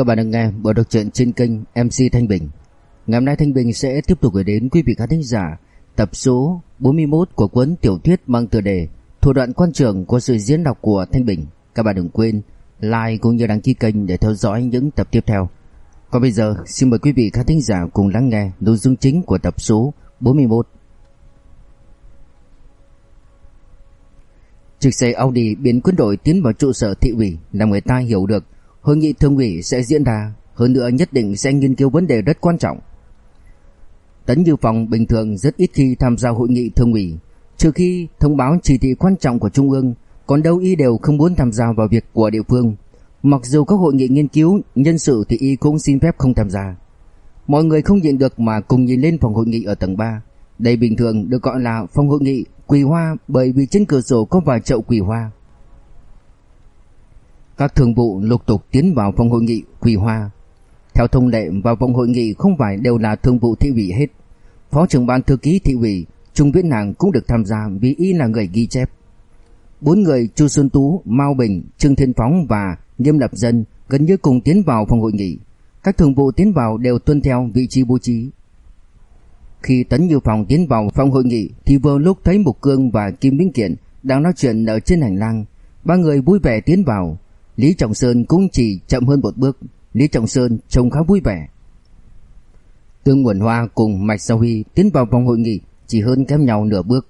Các bạn đang nghe bộ đọc truyện trên kênh MC Thanh Bình. Ngày hôm nay Thanh Bình sẽ tiếp tục gửi đến quý vị khán thính giả tập số 41 của cuốn tiểu thuyết mang tựa đề Thủ đoạn quan trường của sự diễn đọc của Thanh Bình. Các bạn đừng quên like cũng như đăng ký kênh để theo dõi những tập tiếp theo. Còn bây giờ, xin mời quý vị khán thính giả cùng lắng nghe nội dung chính của tập số 41. Chiếc xe Audi biến quân đội tiến vào trụ sở thị ủy làm người ta hiểu được hội nghị thường ủy sẽ diễn ra, hơn nữa nhất định sẽ nghiên cứu vấn đề rất quan trọng. Tấn Như Phong bình thường rất ít khi tham gia hội nghị thường ủy, trừ khi thông báo chỉ thị quan trọng của trung ương, còn đâu y đều không muốn tham gia vào việc của địa phương. Mặc dù các hội nghị nghiên cứu nhân sự thì y cũng xin phép không tham gia. Mọi người không nhìn được mà cùng nhìn lên phòng hội nghị ở tầng 3. Đây bình thường được gọi là phòng hội nghị quỳ hoa bởi vì trên cửa sổ có vài chậu quỳ hoa. Các thường vụ lục tục tiến vào phòng hội nghị quỳ hoa. Theo thông lệ vào phòng hội nghị không phải đều là thường vụ thị ủy hết. Phó trưởng ban thư ký thị ủy Trung Viễn Nàng cũng được tham gia vì y là người ghi chép. Bốn người Chu Xuân Tú, Mao Bình, Trương Thiên Phóng và Nghiêm Lập Dân gần như cùng tiến vào phòng hội nghị. Các thường vụ tiến vào đều tuân theo vị trí bố trí. Khi Tấn Như phòng tiến vào phòng hội nghị thì vừa lúc thấy Mục Cương và Kim Minh Kiện đang nói chuyện ở trên hành lang. Ba người vui vẻ tiến vào. Lý Trọng Sơn cũng chỉ chậm hơn một bước. Lý Trọng Sơn trông khá vui vẻ. Tương Nguồn Hoa cùng Mạch Sao Huy tiến vào phòng hội nghị chỉ hơn kém nhau nửa bước.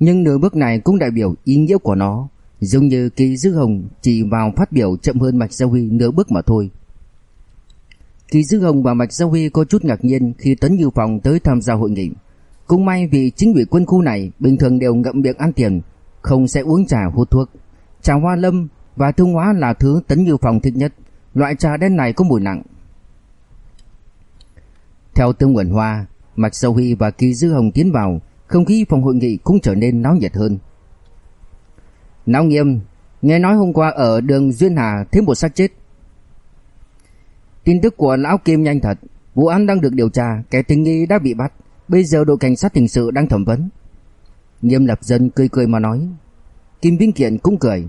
Nhưng nửa bước này cũng đại biểu ý nghĩa của nó. Giống như Kỳ Dư Hồng chỉ vào phát biểu chậm hơn Mạch Sao Huy nửa bước mà thôi. Kỳ Dư Hồng và Mạch Giao Huy có chút ngạc nhiên khi Tấn Như phòng tới tham gia hội nghị. Cũng may vì chính ủy quân khu này bình thường đều ngậm miệng ăn tiền, không sẽ uống trà hút thuốc. Trà hoa lâm và thương hóa là thứ Tấn Như Phong thích nhất. Loại trà đen này có mùi nặng. Theo Tương nguyễn Hoa, Mạch sầu Huy và Kỳ Dư Hồng tiến vào, không khí phòng hội nghị cũng trở nên náo nhiệt hơn. Náo nghiêm, nghe nói hôm qua ở đường Duyên Hà thêm một xác chết. Tin tức của lão Kim nhanh thật, vụ án đang được điều tra, kẻ tình nghi đã bị bắt, bây giờ đội cảnh sát hình sự đang thẩm vấn. Nghiêm Lập Dân cười cười mà nói. Kim Vinh Kiện cũng cười.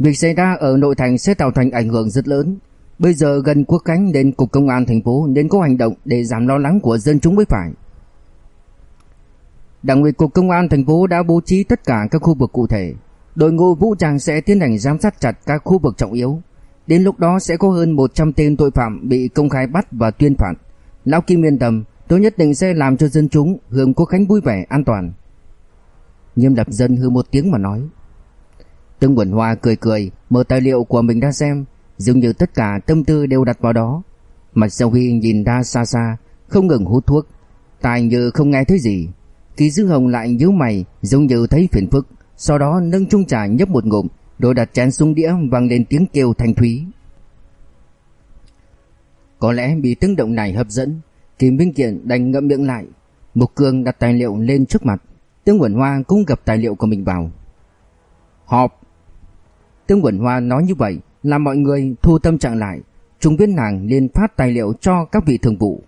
Việc xảy ra ở nội thành sẽ tạo thành ảnh hưởng rất lớn. Bây giờ gần quốc khánh nên cục công an thành phố nên có hành động để giảm lo lắng của dân chúng mới phải. Đảng ủy cục công an thành phố đã bố trí tất cả các khu vực cụ thể. Đội ngũ vũ trang sẽ tiến hành giám sát chặt các khu vực trọng yếu. Đến lúc đó sẽ có hơn 100 tên tội phạm bị công khai bắt và tuyên phạt. Lão Kim yên tâm, tôi nhất định sẽ làm cho dân chúng hưởng quốc khánh vui vẻ an toàn. Nghiêm lập dân hư một tiếng mà nói. Tương Quẩn Hoa cười cười, mở tài liệu của mình ra xem, dường như tất cả tâm tư đều đặt vào đó. Mạch sầu Huy nhìn ra xa xa, không ngừng hút thuốc, tài như không nghe thấy gì. Kỳ Dư Hồng lại nhíu mày, giống như thấy phiền phức, sau đó nâng chung trà nhấp một ngụm, rồi đặt chén xuống đĩa vang lên tiếng kêu thanh thúy. Có lẽ bị tiếng động này hấp dẫn, Kim Minh Kiện đành ngậm miệng lại. Mục Cương đặt tài liệu lên trước mặt, Tương Quẩn Hoa cũng gập tài liệu của mình vào. Họp. Tương Quẩn Hoa nói như vậy, làm mọi người thu tâm trạng lại. Trung viên nàng liền phát tài liệu cho các vị thường vụ.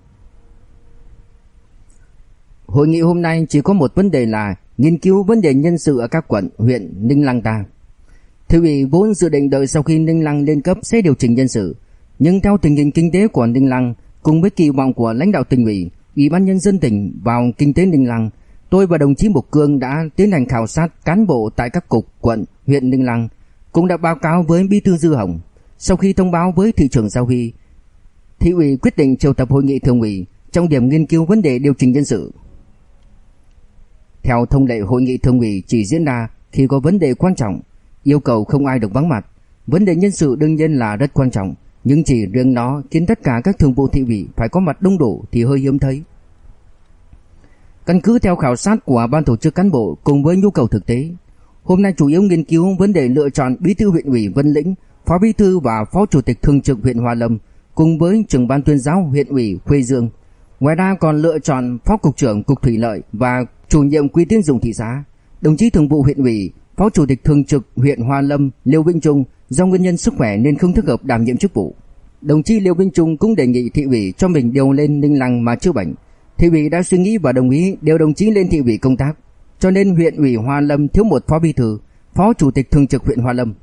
Hội nghị hôm nay chỉ có một vấn đề là nghiên cứu vấn đề nhân sự ở các quận, huyện Ninh Lăng ta. Thư ủy vốn dự định đợi sau khi Ninh Lăng lên cấp sẽ điều chỉnh nhân sự, nhưng theo tình hình kinh tế của Ninh Lăng cùng với kỳ vọng của lãnh đạo tỉnh ủy, ủy ban nhân dân tỉnh vào kinh tế Ninh Lăng, tôi và đồng chí Mục Cương đã tiến hành khảo sát cán bộ tại các cục, quận, huyện Ninh Lăng, cũng đã báo cáo với Bí thư Dư Hồng. Sau khi thông báo với thị trưởng Giao Huy, thị ủy quyết định triệu tập hội nghị thường ủy trong điểm nghiên cứu vấn đề điều chỉnh nhân sự. Theo thông lệ hội nghị thường ủy chỉ diễn ra khi có vấn đề quan trọng, yêu cầu không ai được vắng mặt. Vấn đề nhân sự đương nhiên là rất quan trọng, nhưng chỉ riêng nó khiến tất cả các thường vụ thị ủy phải có mặt đông đủ thì hơi hiếm thấy. Căn cứ theo khảo sát của ban tổ chức cán bộ cùng với nhu cầu thực tế, hôm nay chủ yếu nghiên cứu vấn đề lựa chọn bí thư huyện ủy Vân Lĩnh, phó bí thư và phó chủ tịch thường trực huyện Hoa Lâm cùng với trưởng ban tuyên giáo huyện ủy Khuê Dương. Ngoài ra còn lựa chọn phó cục trưởng cục thủy lợi và chủ nhiệm quỹ tiến dụng thị xã, đồng chí thường vụ huyện ủy, phó chủ tịch thường trực huyện Hoa Lâm Liêu Vinh Trung do nguyên nhân sức khỏe nên không thích hợp đảm nhiệm chức vụ. Đồng chí Liêu Vinh Trung cũng đề nghị thị ủy cho mình điều lên Ninh Lăng mà chữa bệnh. Thị ủy đã suy nghĩ và đồng ý điều đồng chí lên thị ủy công tác, cho nên huyện ủy Hoa Lâm thiếu một phó bí thư, phó chủ tịch thường trực huyện Hoa Lâm.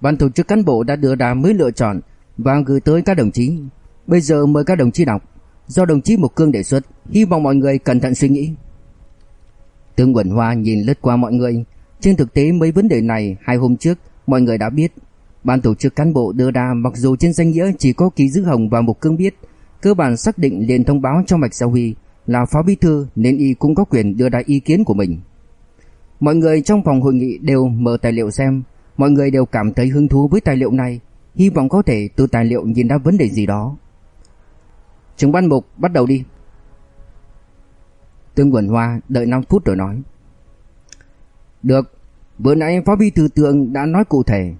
Ban tổ chức cán bộ đã đưa ra mới lựa chọn và gửi tới các đồng chí. Bây giờ mời các đồng chí đọc. Do đồng chí Mục Cương đề xuất, hy vọng mọi người cẩn thận suy nghĩ. Tướng Quẩn Hoa nhìn lướt qua mọi người. Trên thực tế mấy vấn đề này hai hôm trước mọi người đã biết. Ban tổ chức cán bộ đưa ra mặc dù trên danh nghĩa chỉ có Ký giữ Hồng và Mục Cương biết, cơ bản xác định liền thông báo cho Mạch Gia Huy là phó bí thư nên y cũng có quyền đưa ra ý kiến của mình. Mọi người trong phòng hội nghị đều mở tài liệu xem, mọi người đều cảm thấy hứng thú với tài liệu này, hy vọng có thể từ tài liệu nhìn ra vấn đề gì đó. Trưởng ban mục bắt đầu đi. Tương Quẩn Hoa đợi 5 phút rồi nói. Được, bữa nãy Phó Bí Thư Tượng đã nói cụ thể.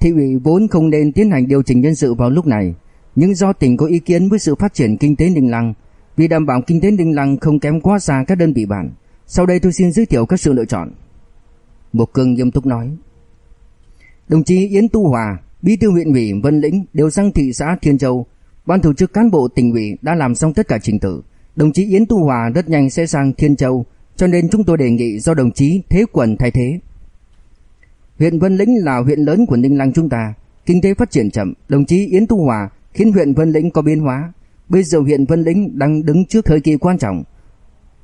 Thị ủy vốn không nên tiến hành điều chỉnh nhân sự vào lúc này, nhưng do tỉnh có ý kiến với sự phát triển kinh tế Ninh Lăng, vì đảm bảo kinh tế Ninh Lăng không kém quá xa các đơn vị bản, sau đây tôi xin giới thiệu các sự lựa chọn. Mục Cương nghiêm túc nói. Đồng chí Yến Tu Hòa, Bí thư huyện ủy Vân Lĩnh đều sang thị xã Thiên Châu, ban tổ chức cán bộ tỉnh ủy đã làm xong tất cả trình tự. Đồng chí Yến Tu Hòa rất nhanh sẽ sang Thiên Châu, cho nên chúng tôi đề nghị do đồng chí Thế Quần thay thế. Huyện Vân Lĩnh là huyện lớn của Ninh Lăng chúng ta, kinh tế phát triển chậm, đồng chí Yến Tu Hòa khiến huyện Vân Lĩnh có biến hóa. Bây giờ huyện Vân Lĩnh đang đứng trước thời kỳ quan trọng.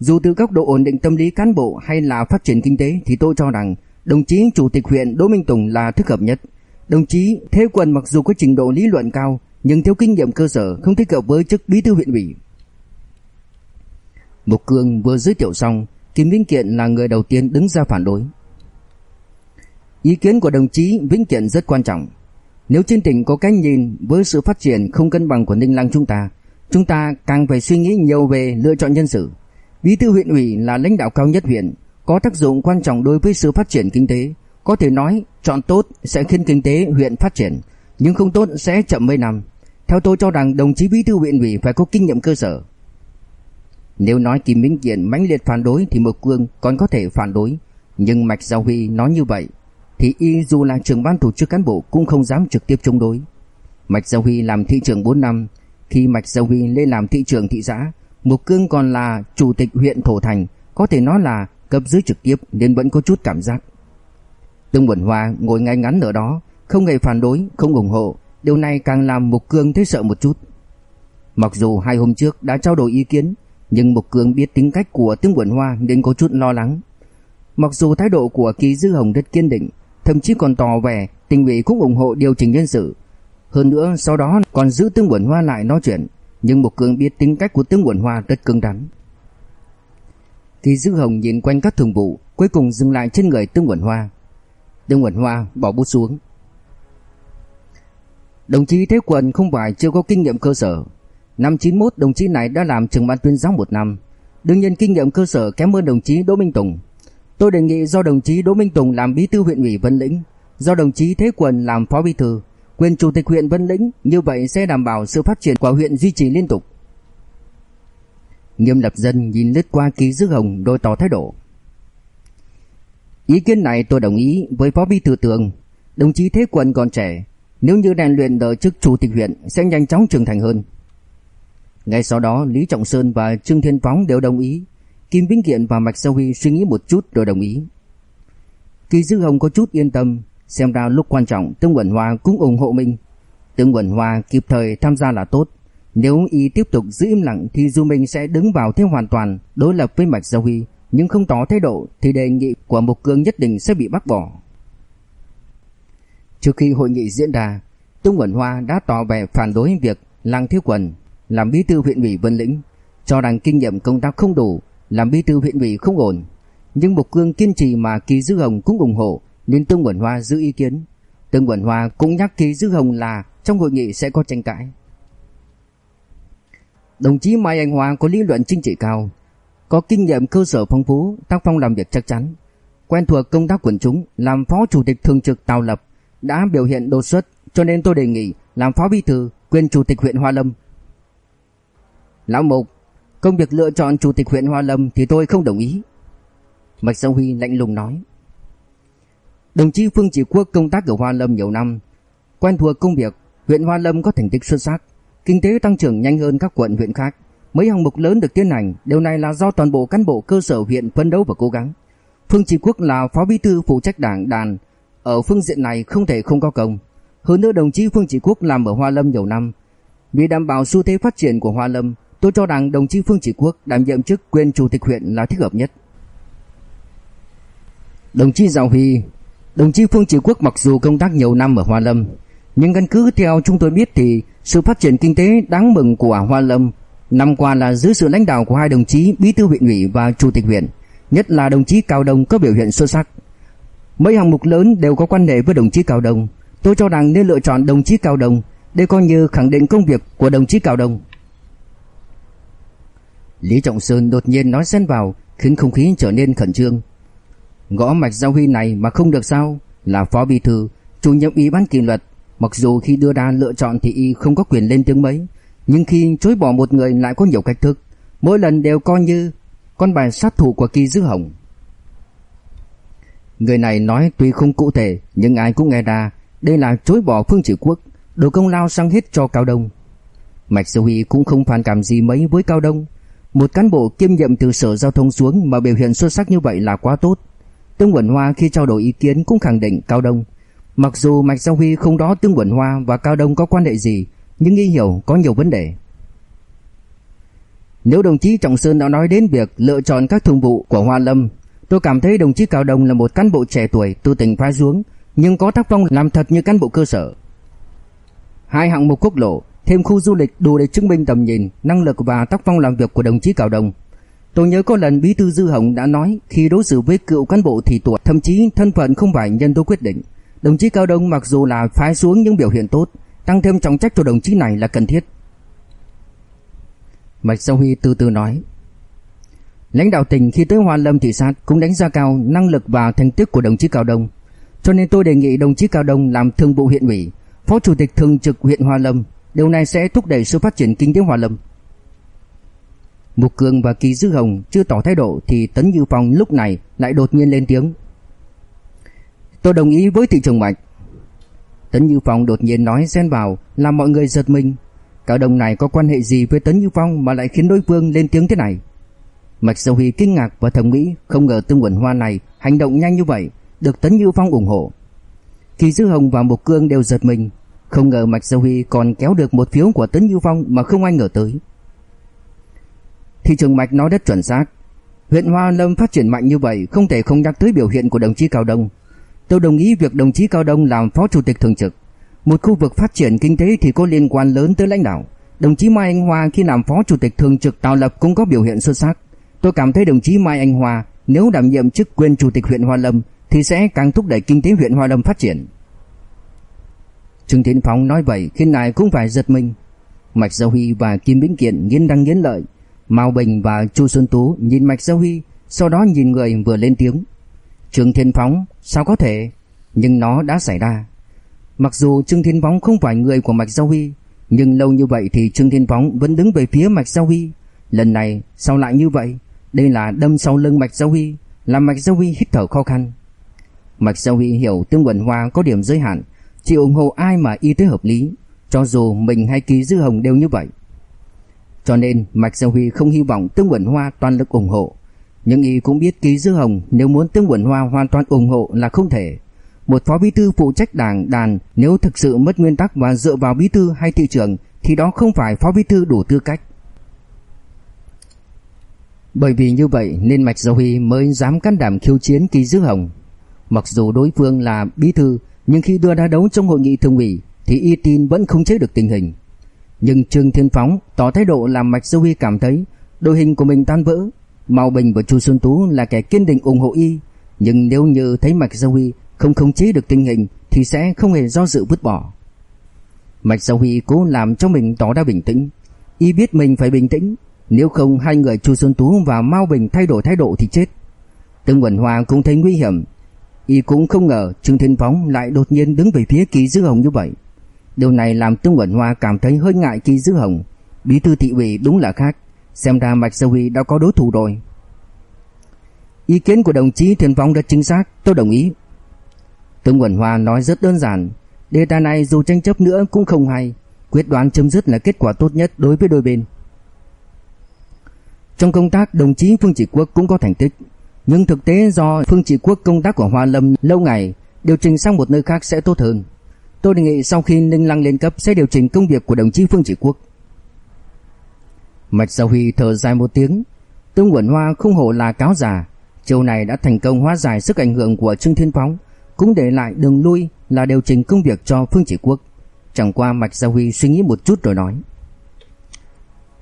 Dù từ góc độ ổn định tâm lý cán bộ hay là phát triển kinh tế thì tôi cho rằng đồng chí chủ tịch huyện Đỗ Minh Tùng là thích hợp nhất. Đồng chí Thế Quân mặc dù có trình độ lý luận cao nhưng thiếu kinh nghiệm cơ sở không thích hợp với chức bí thư huyện ủy. Mục Cương vừa giới thiệu xong, Kim Vĩnh Kiện là người đầu tiên đứng ra phản đối. Ý kiến của đồng chí Vĩnh Kiện rất quan trọng. Nếu trên tỉnh có cái nhìn với sự phát triển không cân bằng của Ninh Lăng chúng ta, chúng ta càng phải suy nghĩ nhiều về lựa chọn nhân sự. Bí thư huyện ủy là lãnh đạo cao nhất huyện, có tác dụng quan trọng đối với sự phát triển kinh tế. Có thể nói, chọn tốt sẽ khiến kinh tế huyện phát triển, nhưng không tốt sẽ chậm mấy năm. Theo tôi cho rằng đồng chí bí thư huyện ủy phải có kinh nghiệm cơ sở. Nếu nói Kim Minh Kiện mãnh liệt phản đối thì Mộc Cương còn có thể phản đối, nhưng Mạch Giao Huy nói như vậy thì y dù là trưởng ban tổ chức cán bộ cũng không dám trực tiếp chống đối. Mạch Giao Huy làm thị trưởng 4 năm, khi Mạch Giao Huy lên làm thị trưởng thị xã, mục Cương còn là chủ tịch huyện Thổ Thành, có thể nói là cấp dưới trực tiếp nên vẫn có chút cảm giác. Tương Bẩn Hoa ngồi ngay ngắn ở đó, không hề phản đối, không ủng hộ, điều này càng làm Mục Cương thấy sợ một chút. Mặc dù hai hôm trước đã trao đổi ý kiến, nhưng Mục Cương biết tính cách của Tương Bẩn Hoa nên có chút lo lắng. Mặc dù thái độ của Ký Dư Hồng rất kiên định, thậm chí còn tỏ vẻ tình ủy cũng ủng hộ điều chỉnh nhân sự. Hơn nữa sau đó còn giữ Tương Quẩn Hoa lại nói chuyện, nhưng Mục Cường biết tính cách của Tương Quẩn Hoa rất cứng rắn. Kỳ Dư Hồng nhìn quanh các thường vụ, cuối cùng dừng lại trên người Tương Quẩn Hoa. Tương Quẩn Hoa bỏ bút xuống. Đồng chí Thế Quần không phải chưa có kinh nghiệm cơ sở. Năm 91 đồng chí này đã làm trưởng ban tuyên giáo một năm. Đương nhiên kinh nghiệm cơ sở kém hơn đồng chí Đỗ Minh Tùng. Tôi đề nghị do đồng chí Đỗ Minh Tùng làm bí thư huyện ủy Vân Lĩnh, do đồng chí Thế Quần làm phó bí thư, quyền chủ tịch huyện Vân Lĩnh, như vậy sẽ đảm bảo sự phát triển của huyện duy trì liên tục. Nghiêm lập dân nhìn lướt qua ký dư hồng đôi tỏ thái độ. Ý kiến này tôi đồng ý với phó bí thư tường. Đồng chí Thế Quân còn trẻ, nếu như rèn luyện đợi chức chủ tịch huyện sẽ nhanh chóng trưởng thành hơn. Ngay sau đó Lý Trọng Sơn và Trương Thiên Phóng đều đồng ý. Kim Vĩnh Kiện và Mạch Sâu Huy suy nghĩ một chút rồi đồng ý. Kỳ Dư Hồng có chút yên tâm, xem ra lúc quan trọng tướng Quẩn Hoa cũng ủng hộ mình. Tướng Quẩn Hoa kịp thời tham gia là tốt. Nếu y tiếp tục giữ im lặng thì dù mình sẽ đứng vào thế hoàn toàn đối lập với Mạch Giao Huy, nhưng không tỏ thái độ thì đề nghị của Mục Cương nhất định sẽ bị bác bỏ. Trước khi hội nghị diễn ra, Tung Quẩn Hoa đã tỏ vẻ phản đối việc Lăng Thiếu Quần làm bí thư huyện ủy Vân Lĩnh, cho rằng kinh nghiệm công tác không đủ, làm bí thư huyện ủy không ổn. Nhưng Mục Cương kiên trì mà Kỳ Dư Hồng cũng ủng hộ, nên tương Quẩn Hoa giữ ý kiến. tương Quẩn Hoa cũng nhắc ký Dư Hồng là trong hội nghị sẽ có tranh cãi. Đồng chí Mai Anh Hoa có lý luận chính trị cao, có kinh nghiệm cơ sở phong phú, tác phong làm việc chắc chắn, quen thuộc công tác quần chúng, làm phó chủ tịch thường trực Tào Lập, đã biểu hiện đột xuất, cho nên tôi đề nghị làm phó bí thư, quyền chủ tịch huyện Hoa Lâm. Lão Mục, công việc lựa chọn chủ tịch huyện Hoa Lâm thì tôi không đồng ý. Mạch Sông Huy lạnh lùng nói. Đồng chí Phương Chỉ Quốc công tác ở Hoa Lâm nhiều năm, quen thuộc công việc, huyện Hoa Lâm có thành tích xuất sắc, Kinh tế tăng trưởng nhanh hơn các quận huyện khác. Mấy hạng mục lớn được tiến hành, điều này là do toàn bộ cán bộ cơ sở huyện phấn đấu và cố gắng. Phương Chỉ Quốc là phó bí thư phụ trách đảng đàn, ở phương diện này không thể không có công. Hơn nữa đồng chí Phương Chỉ Quốc làm ở Hoa Lâm nhiều năm, vì đảm bảo xu thế phát triển của Hoa Lâm, tôi cho rằng đồng chí Phương Chỉ Quốc đảm nhiệm chức quyền chủ tịch huyện là thích hợp nhất. Đồng chí Giàu Huy, đồng chí Phương Chỉ Quốc mặc dù công tác nhiều năm ở Hoa Lâm, nhưng căn cứ theo chúng tôi biết thì sự phát triển kinh tế đáng mừng của Hoa Lâm năm qua là dưới sự lãnh đạo của hai đồng chí bí thư huyện ủy và chủ tịch huyện, nhất là đồng chí Cao Đông có biểu hiện xuất sắc. Mấy hạng mục lớn đều có quan hệ với đồng chí Cao Đông, tôi cho rằng nên lựa chọn đồng chí Cao Đông để coi như khẳng định công việc của đồng chí Cao Đông. Lý Trọng Sơn đột nhiên nói xen vào, khiến không khí trở nên khẩn trương. Gõ mạch giao huy này mà không được sao? Là phó bí thư, chủ nhiệm ủy ban kỷ luật, mặc dù khi đưa ra lựa chọn thì y không có quyền lên tiếng mấy, nhưng khi chối bỏ một người lại có nhiều cách thức, mỗi lần đều coi như con bài sát thủ của Kỳ Dư Hồng. Người này nói tuy không cụ thể, nhưng ai cũng nghe ra đây là chối bỏ Phương Chỉ Quốc, đổ công lao sang hết cho Cao Đông. Mạch Sư Huy cũng không phản cảm gì mấy với Cao Đông, một cán bộ kiêm nhiệm từ sở giao thông xuống mà biểu hiện xuất sắc như vậy là quá tốt. Tương Quẩn Hoa khi trao đổi ý kiến cũng khẳng định Cao Đông. Mặc dù Mạch Giao Huy không đó Tương Quẩn Hoa và Cao Đông có quan hệ gì, nhưng nghi hiểu có nhiều vấn đề. Nếu đồng chí Trọng Sơn đã nói đến việc lựa chọn các thường vụ của Hoa Lâm, tôi cảm thấy đồng chí Cao Đông là một cán bộ trẻ tuổi từ tỉnh phái xuống, nhưng có tác phong làm thật như cán bộ cơ sở. Hai hạng mục quốc lộ, thêm khu du lịch đủ để chứng minh tầm nhìn, năng lực và tác phong làm việc của đồng chí Cao Đông. Tôi nhớ có lần Bí thư Dư Hồng đã nói khi đối xử với cựu cán bộ thì tuổi, thậm chí thân phận không phải nhân tố quyết định. Đồng chí Cao Đông mặc dù là phái xuống những biểu hiện tốt, tăng thêm trọng trách cho đồng chí này là cần thiết. Mạch sau Huy từ từ nói. Lãnh đạo tỉnh khi tới Hoa Lâm thị sát cũng đánh giá cao năng lực và thành tích của đồng chí Cao Đông. Cho nên tôi đề nghị đồng chí Cao Đông làm thường vụ huyện ủy, phó chủ tịch thường trực huyện Hoa Lâm. Điều này sẽ thúc đẩy sự phát triển kinh tế Hoa Lâm. Mục Cường và Kỳ Dư Hồng chưa tỏ thái độ thì Tấn Như Phong lúc này lại đột nhiên lên tiếng. Tôi đồng ý với thị trường Mạch. Tấn Như Phong đột nhiên nói xen vào làm mọi người giật mình. Cả đồng này có quan hệ gì với Tấn Như Phong mà lại khiến đối phương lên tiếng thế này? Mạch Sầu Huy kinh ngạc và thầm nghĩ không ngờ Tương Quẩn Hoa này hành động nhanh như vậy, được Tấn Như Phong ủng hộ. Kỳ Dư Hồng và Mục Cương đều giật mình, không ngờ Mạch Sầu Huy còn kéo được một phiếu của Tấn Như Phong mà không ai ngờ tới. Thị trường Mạch nói rất chuẩn xác. Huyện Hoa Lâm phát triển mạnh như vậy không thể không nhắc tới biểu hiện của đồng chí Cao Đông. Tôi đồng ý việc đồng chí Cao Đông làm phó chủ tịch thường trực. Một khu vực phát triển kinh tế thì có liên quan lớn tới lãnh đạo. Đồng chí Mai Anh Hoa khi làm phó chủ tịch thường trực tạo lập cũng có biểu hiện xuất sắc. Tôi cảm thấy đồng chí Mai Anh Hoa, nếu đảm nhiệm chức quyền chủ tịch huyện Hoa Lâm, thì sẽ càng thúc đẩy kinh tế huyện Hoa Lâm phát triển. Trương Tiến Phong nói vậy khiến này cũng phải giật mình. Mạch Giao Huy và Kim Bính Kiện nghiến răng nghiến lợi. Mao Bình và Chu Xuân Tú nhìn Mạch Giao Huy, sau đó nhìn người vừa lên tiếng. Trương Thiên Phóng, sao có thể? Nhưng nó đã xảy ra. Mặc dù Trương Thiên Phóng không phải người của Mạch Giao Huy, nhưng lâu như vậy thì Trương Thiên Phóng vẫn đứng về phía Mạch Giao Huy. Lần này sao lại như vậy? Đây là đâm sau lưng Mạch Giao Huy, làm Mạch Giao Huy hít thở khó khăn. Mạch Giao Huy hiểu Tương Quẩn Hoa có điểm giới hạn, chỉ ủng hộ ai mà y tế hợp lý, cho dù mình hay Ký Dư Hồng đều như vậy. Cho nên Mạch Giao Huy không hy vọng Tương Quẩn Hoa toàn lực ủng hộ, nhưng y cũng biết Ký Dư Hồng nếu muốn Tương Quẩn Hoa hoàn toàn ủng hộ là không thể. Một phó bí thư phụ trách đảng đàn nếu thực sự mất nguyên tắc và dựa vào bí thư hay thị trưởng thì đó không phải phó bí thư đủ tư cách. Bởi vì như vậy nên Mạch Giao Huy mới dám can đảm khiêu chiến Kỳ Dư Hồng. Mặc dù đối phương là bí thư nhưng khi đưa ra đấu trong hội nghị thường ủy thì y tin vẫn không chế được tình hình. Nhưng Trương Thiên Phóng tỏ thái độ làm Mạch Sư Huy cảm thấy đội hình của mình tan vỡ. Mao Bình và Chu Xuân Tú là kẻ kiên định ủng hộ y, nhưng nếu như thấy Mạch Sư Huy không khống chế được tình hình thì sẽ không hề do dự vứt bỏ. Mạch Sư Huy cố làm cho mình tỏ ra bình tĩnh, y biết mình phải bình tĩnh, nếu không hai người Chu Xuân Tú và Mao Bình thay đổi thái độ thì chết. Tương Quẩn Hoa cũng thấy nguy hiểm, y cũng không ngờ Trương Thiên Phóng lại đột nhiên đứng về phía Kỳ Dư Hồng như vậy. Điều này làm Tương Quẩn Hoa cảm thấy hơi ngại khi giữ Hồng, bí thư thị ủy đúng là khác, xem ra Mạch Sơ Huy đã có đối thủ rồi. Ý kiến của đồng chí Thiên Phong rất chính xác, tôi đồng ý. Tương Quẩn Hoa nói rất đơn giản, đề tài này dù tranh chấp nữa cũng không hay, quyết đoán chấm dứt là kết quả tốt nhất đối với đôi bên. Trong công tác, đồng chí Phương Chỉ Quốc cũng có thành tích, nhưng thực tế do Phương Chỉ Quốc công tác của Hoa Lâm lâu ngày điều chỉnh sang một nơi khác sẽ tốt hơn. Tôi đề nghị sau khi Ninh Lăng lên cấp sẽ điều chỉnh công việc của đồng chí Phương Chỉ Quốc. Mạch Giao Huy thở dài một tiếng, Tương Quẩn Hoa không hổ là cáo già, chiều này đã thành công hóa giải sức ảnh hưởng của Trương Thiên Phóng, cũng để lại đường lui là điều chỉnh công việc cho Phương Chỉ Quốc. Chẳng qua Mạch Giao Huy suy nghĩ một chút rồi nói.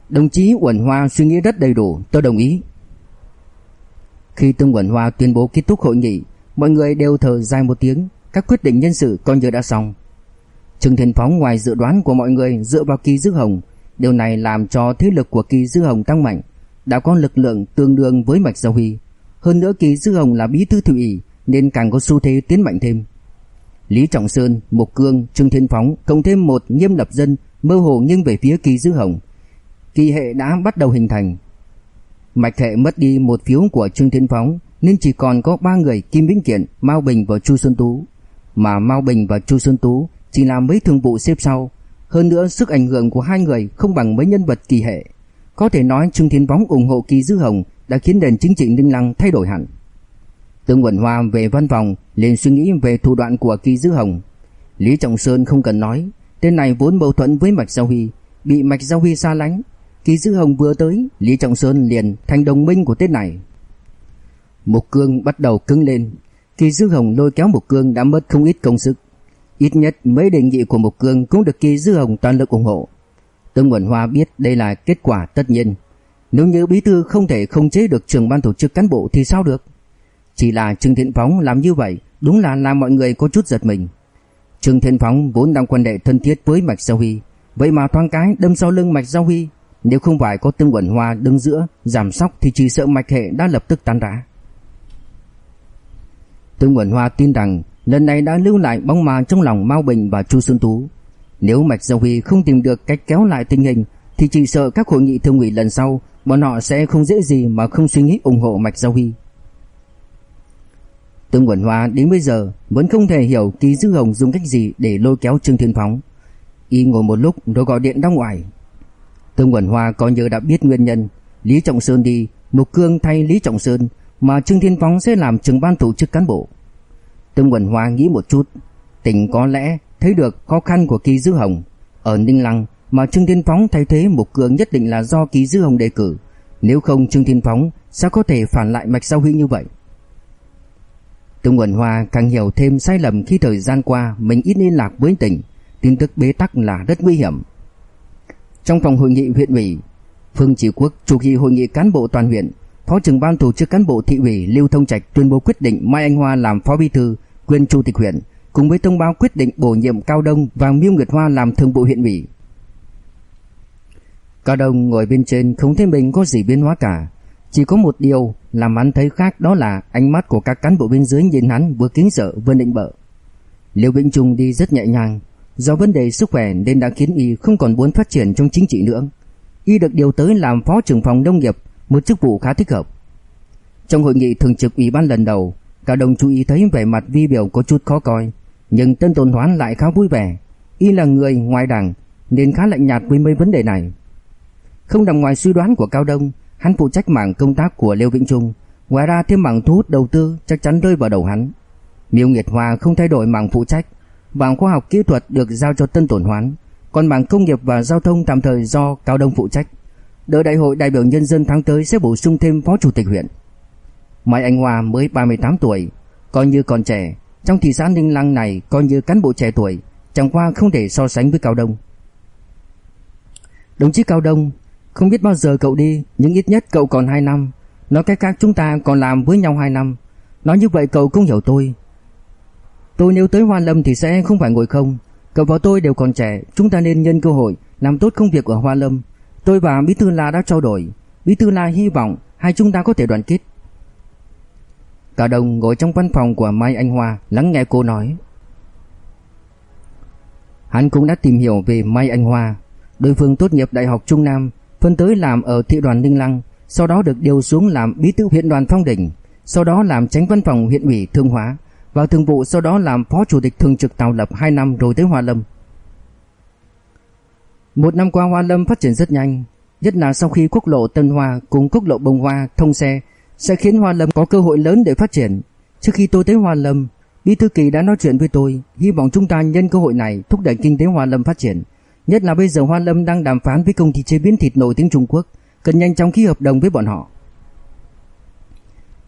Đồng chí Quẩn Hoa suy nghĩ rất đầy đủ, tôi đồng ý. Khi Tương Quẩn Hoa tuyên bố kết thúc hội nghị, mọi người đều thở dài một tiếng, các quyết định nhân sự coi như đã xong. Trương Thiên Phóng ngoài dự đoán của mọi người dựa vào Kỳ Dư Hồng, điều này làm cho thế lực của Kỳ Dư Hồng tăng mạnh, đã có lực lượng tương đương với Mạch Giao Huy. Hơn nữa Kỳ Dư Hồng là bí thư thủy ủy nên càng có xu thế tiến mạnh thêm. Lý Trọng Sơn, Mục Cương, Trương Thiên Phóng cộng thêm một nghiêm lập dân mơ hồ nghiêng về phía Kỳ Dư Hồng. Kỳ hệ đã bắt đầu hình thành. Mạch hệ mất đi một phiếu của Trương Thiên Phóng nên chỉ còn có ba người Kim Vĩnh Kiện, Mao Bình và Chu Xuân Tú. Mà Mao Bình và Chu Xuân Tú chỉ là mấy thường vụ xếp sau. Hơn nữa sức ảnh hưởng của hai người không bằng mấy nhân vật kỳ hệ. Có thể nói Trương Thiên bóng ủng hộ Kỳ Dư Hồng đã khiến nền chính trị Ninh Lăng thay đổi hẳn. Tương Quẩn Hoa về văn phòng liền suy nghĩ về thủ đoạn của Kỳ Dư Hồng. Lý Trọng Sơn không cần nói, tên này vốn mâu thuẫn với Mạch Giao Huy, bị Mạch Giao Huy xa lánh. Kỳ Dư Hồng vừa tới, Lý Trọng Sơn liền thành đồng minh của tên này. Mục Cương bắt đầu cứng lên, Kỳ Dư Hồng lôi kéo Mục Cương đã mất không ít công sức. Ít nhất mấy đề nghị của Mục Cương cũng được Kỳ Dư Hồng toàn lực ủng hộ. Tương Quẩn Hoa biết đây là kết quả tất nhiên. Nếu như bí thư không thể không chế được trưởng ban tổ chức cán bộ thì sao được? Chỉ là Trương Thiện Phóng làm như vậy đúng là làm mọi người có chút giật mình. Trương Thiện Phóng vốn đang quan hệ thân thiết với Mạch Giao Huy, vậy mà thoáng cái đâm sau lưng Mạch Giao Huy. Nếu không phải có Tương Quẩn Hoa đứng giữa giảm sóc thì chỉ sợ Mạch Hệ đã lập tức tan rã. Tương Quẩn Hoa tin rằng lần này đã lưu lại bóng ma trong lòng Mao Bình và Chu Xuân Tú. Nếu Mạch Giao Huy không tìm được cách kéo lại tình hình thì chỉ sợ các hội nghị thương ủy lần sau bọn họ sẽ không dễ gì mà không suy nghĩ ủng hộ Mạch Giao Huy. Tương Quẩn Hoa đến bây giờ vẫn không thể hiểu Kỳ Dư Hồng dùng cách gì để lôi kéo Trương Thiên Phóng. Y ngồi một lúc rồi gọi điện ra ngoài. Tương Quẩn Hoa coi như đã biết nguyên nhân, Lý Trọng Sơn đi, Mục Cương thay Lý Trọng Sơn mà Trương Thiên Phóng sẽ làm trưởng ban tổ chức cán bộ. Tương Quẩn Hoa nghĩ một chút, tỉnh có lẽ thấy được khó khăn của Kỳ Dư Hồng ở Ninh Lăng mà Trương Thiên Phóng thay thế một cường nhất định là do Kỳ Dư Hồng đề cử, nếu không Trương Thiên Phóng sao có thể phản lại mạch sau huy như vậy. Tương Quẩn Hoa càng hiểu thêm sai lầm khi thời gian qua mình ít liên lạc với tỉnh, tin tức bế tắc là rất nguy hiểm. Trong phòng hội nghị huyện ủy, Phương Chỉ Quốc chủ trì hội nghị cán bộ toàn huyện, Phó trưởng ban tổ chức cán bộ thị ủy Lưu Thông Trạch tuyên bố quyết định Mai Anh Hoa làm phó bí thư, quyền chủ tịch huyện, cùng với thông báo quyết định bổ nhiệm Cao Đông và Miêu Nguyệt Hoa làm thường vụ huyện ủy. Cao Đông ngồi bên trên không thấy mình có gì biến hóa cả, chỉ có một điều làm hắn thấy khác đó là ánh mắt của các cán bộ bên dưới nhìn hắn vừa kính sợ vừa định bợ. Liêu Vĩnh Trung đi rất nhẹ nhàng, do vấn đề sức khỏe nên đã khiến y không còn muốn phát triển trong chính trị nữa. Y được điều tới làm phó trưởng phòng nông nghiệp, một chức vụ khá thích hợp. Trong hội nghị thường trực ủy ban lần đầu, Cao Đông chú ý thấy vẻ mặt vi biểu có chút khó coi, nhưng Tân Tôn Hoán lại khá vui vẻ. Y là người ngoài đảng nên khá lạnh nhạt với mấy vấn đề này. Không nằm ngoài suy đoán của Cao Đông, Hắn phụ trách mảng công tác của Lêu Vĩnh Trung, ngoài ra thêm mảng thu hút đầu tư chắc chắn rơi vào đầu hắn. Miêu Nguyệt Hoa không thay đổi mảng phụ trách, mảng khoa học kỹ thuật được giao cho Tân Tổn Hoán, còn mảng công nghiệp và giao thông tạm thời do Cao Đông phụ trách. Đợi đại hội đại biểu nhân dân tháng tới sẽ bổ sung thêm phó chủ tịch huyện. Mai Anh Hoa mới 38 tuổi, coi như còn trẻ, trong thị xã Ninh Lăng này coi như cán bộ trẻ tuổi, chẳng qua không thể so sánh với Cao Đông. Đồng chí Cao Đông không biết bao giờ cậu đi Nhưng ít nhất cậu còn 2 năm. Nói cách khác chúng ta còn làm với nhau 2 năm. Nói như vậy cậu cũng hiểu tôi. Tôi nếu tới Hoa Lâm thì sẽ không phải ngồi không. Cậu và tôi đều còn trẻ Chúng ta nên nhân cơ hội Làm tốt công việc ở Hoa Lâm. Tôi và Bí Thư La đã trao đổi. Bí Thư La hy vọng hai chúng ta có thể đoàn kết. Cả đồng ngồi trong văn phòng của Mai Anh Hoa Lắng nghe cô nói. Hắn cũng đã tìm hiểu về Mai Anh Hoa. Đối phương tốt nghiệp Đại học Trung Nam phân tới làm ở thị đoàn Ninh Lăng, sau đó được điều xuống làm bí thư huyện đoàn Phong Đỉnh, sau đó làm tránh văn phòng huyện ủy Thương Hóa, vào thường vụ sau đó làm phó chủ tịch thường trực tàu Lập 2 năm rồi tới Hoa Lâm. Một năm qua Hoa Lâm phát triển rất nhanh, nhất là sau khi quốc lộ Tân Hoa cùng quốc lộ Bồng Hoa thông xe sẽ khiến Hoa Lâm có cơ hội lớn để phát triển. Trước khi tôi tới Hoa Lâm, Bí thư kỳ đã nói chuyện với tôi, hy vọng chúng ta nhân cơ hội này thúc đẩy kinh tế Hoa Lâm phát triển. Nhất là bây giờ Hoa Lâm đang đàm phán với công ty chế biến thịt nổi tiếng Trung Quốc, cần nhanh chóng ký hợp đồng với bọn họ.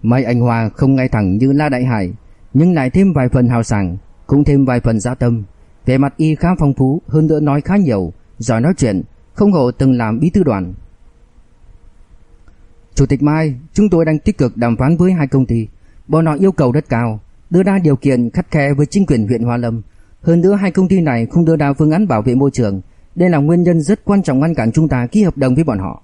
Mai Anh Hoa không ngay thẳng như La Đại Hải, nhưng lại thêm vài phần hào sảng, cũng thêm vài phần dạ tâm. Về mặt y khá phong phú, hơn nữa nói khá nhiều, giỏi nói chuyện, không hổ từng làm bí thư đoàn. Chủ tịch Mai, chúng tôi đang tích cực đàm phán với hai công ty. Bọn họ yêu cầu rất cao, đưa ra điều kiện khắt khe với chính quyền huyện Hoa Lâm. Hơn nữa hai công ty này không đưa ra phương án bảo vệ môi trường. Đây là nguyên nhân rất quan trọng ngăn cản chúng ta ký hợp đồng với bọn họ.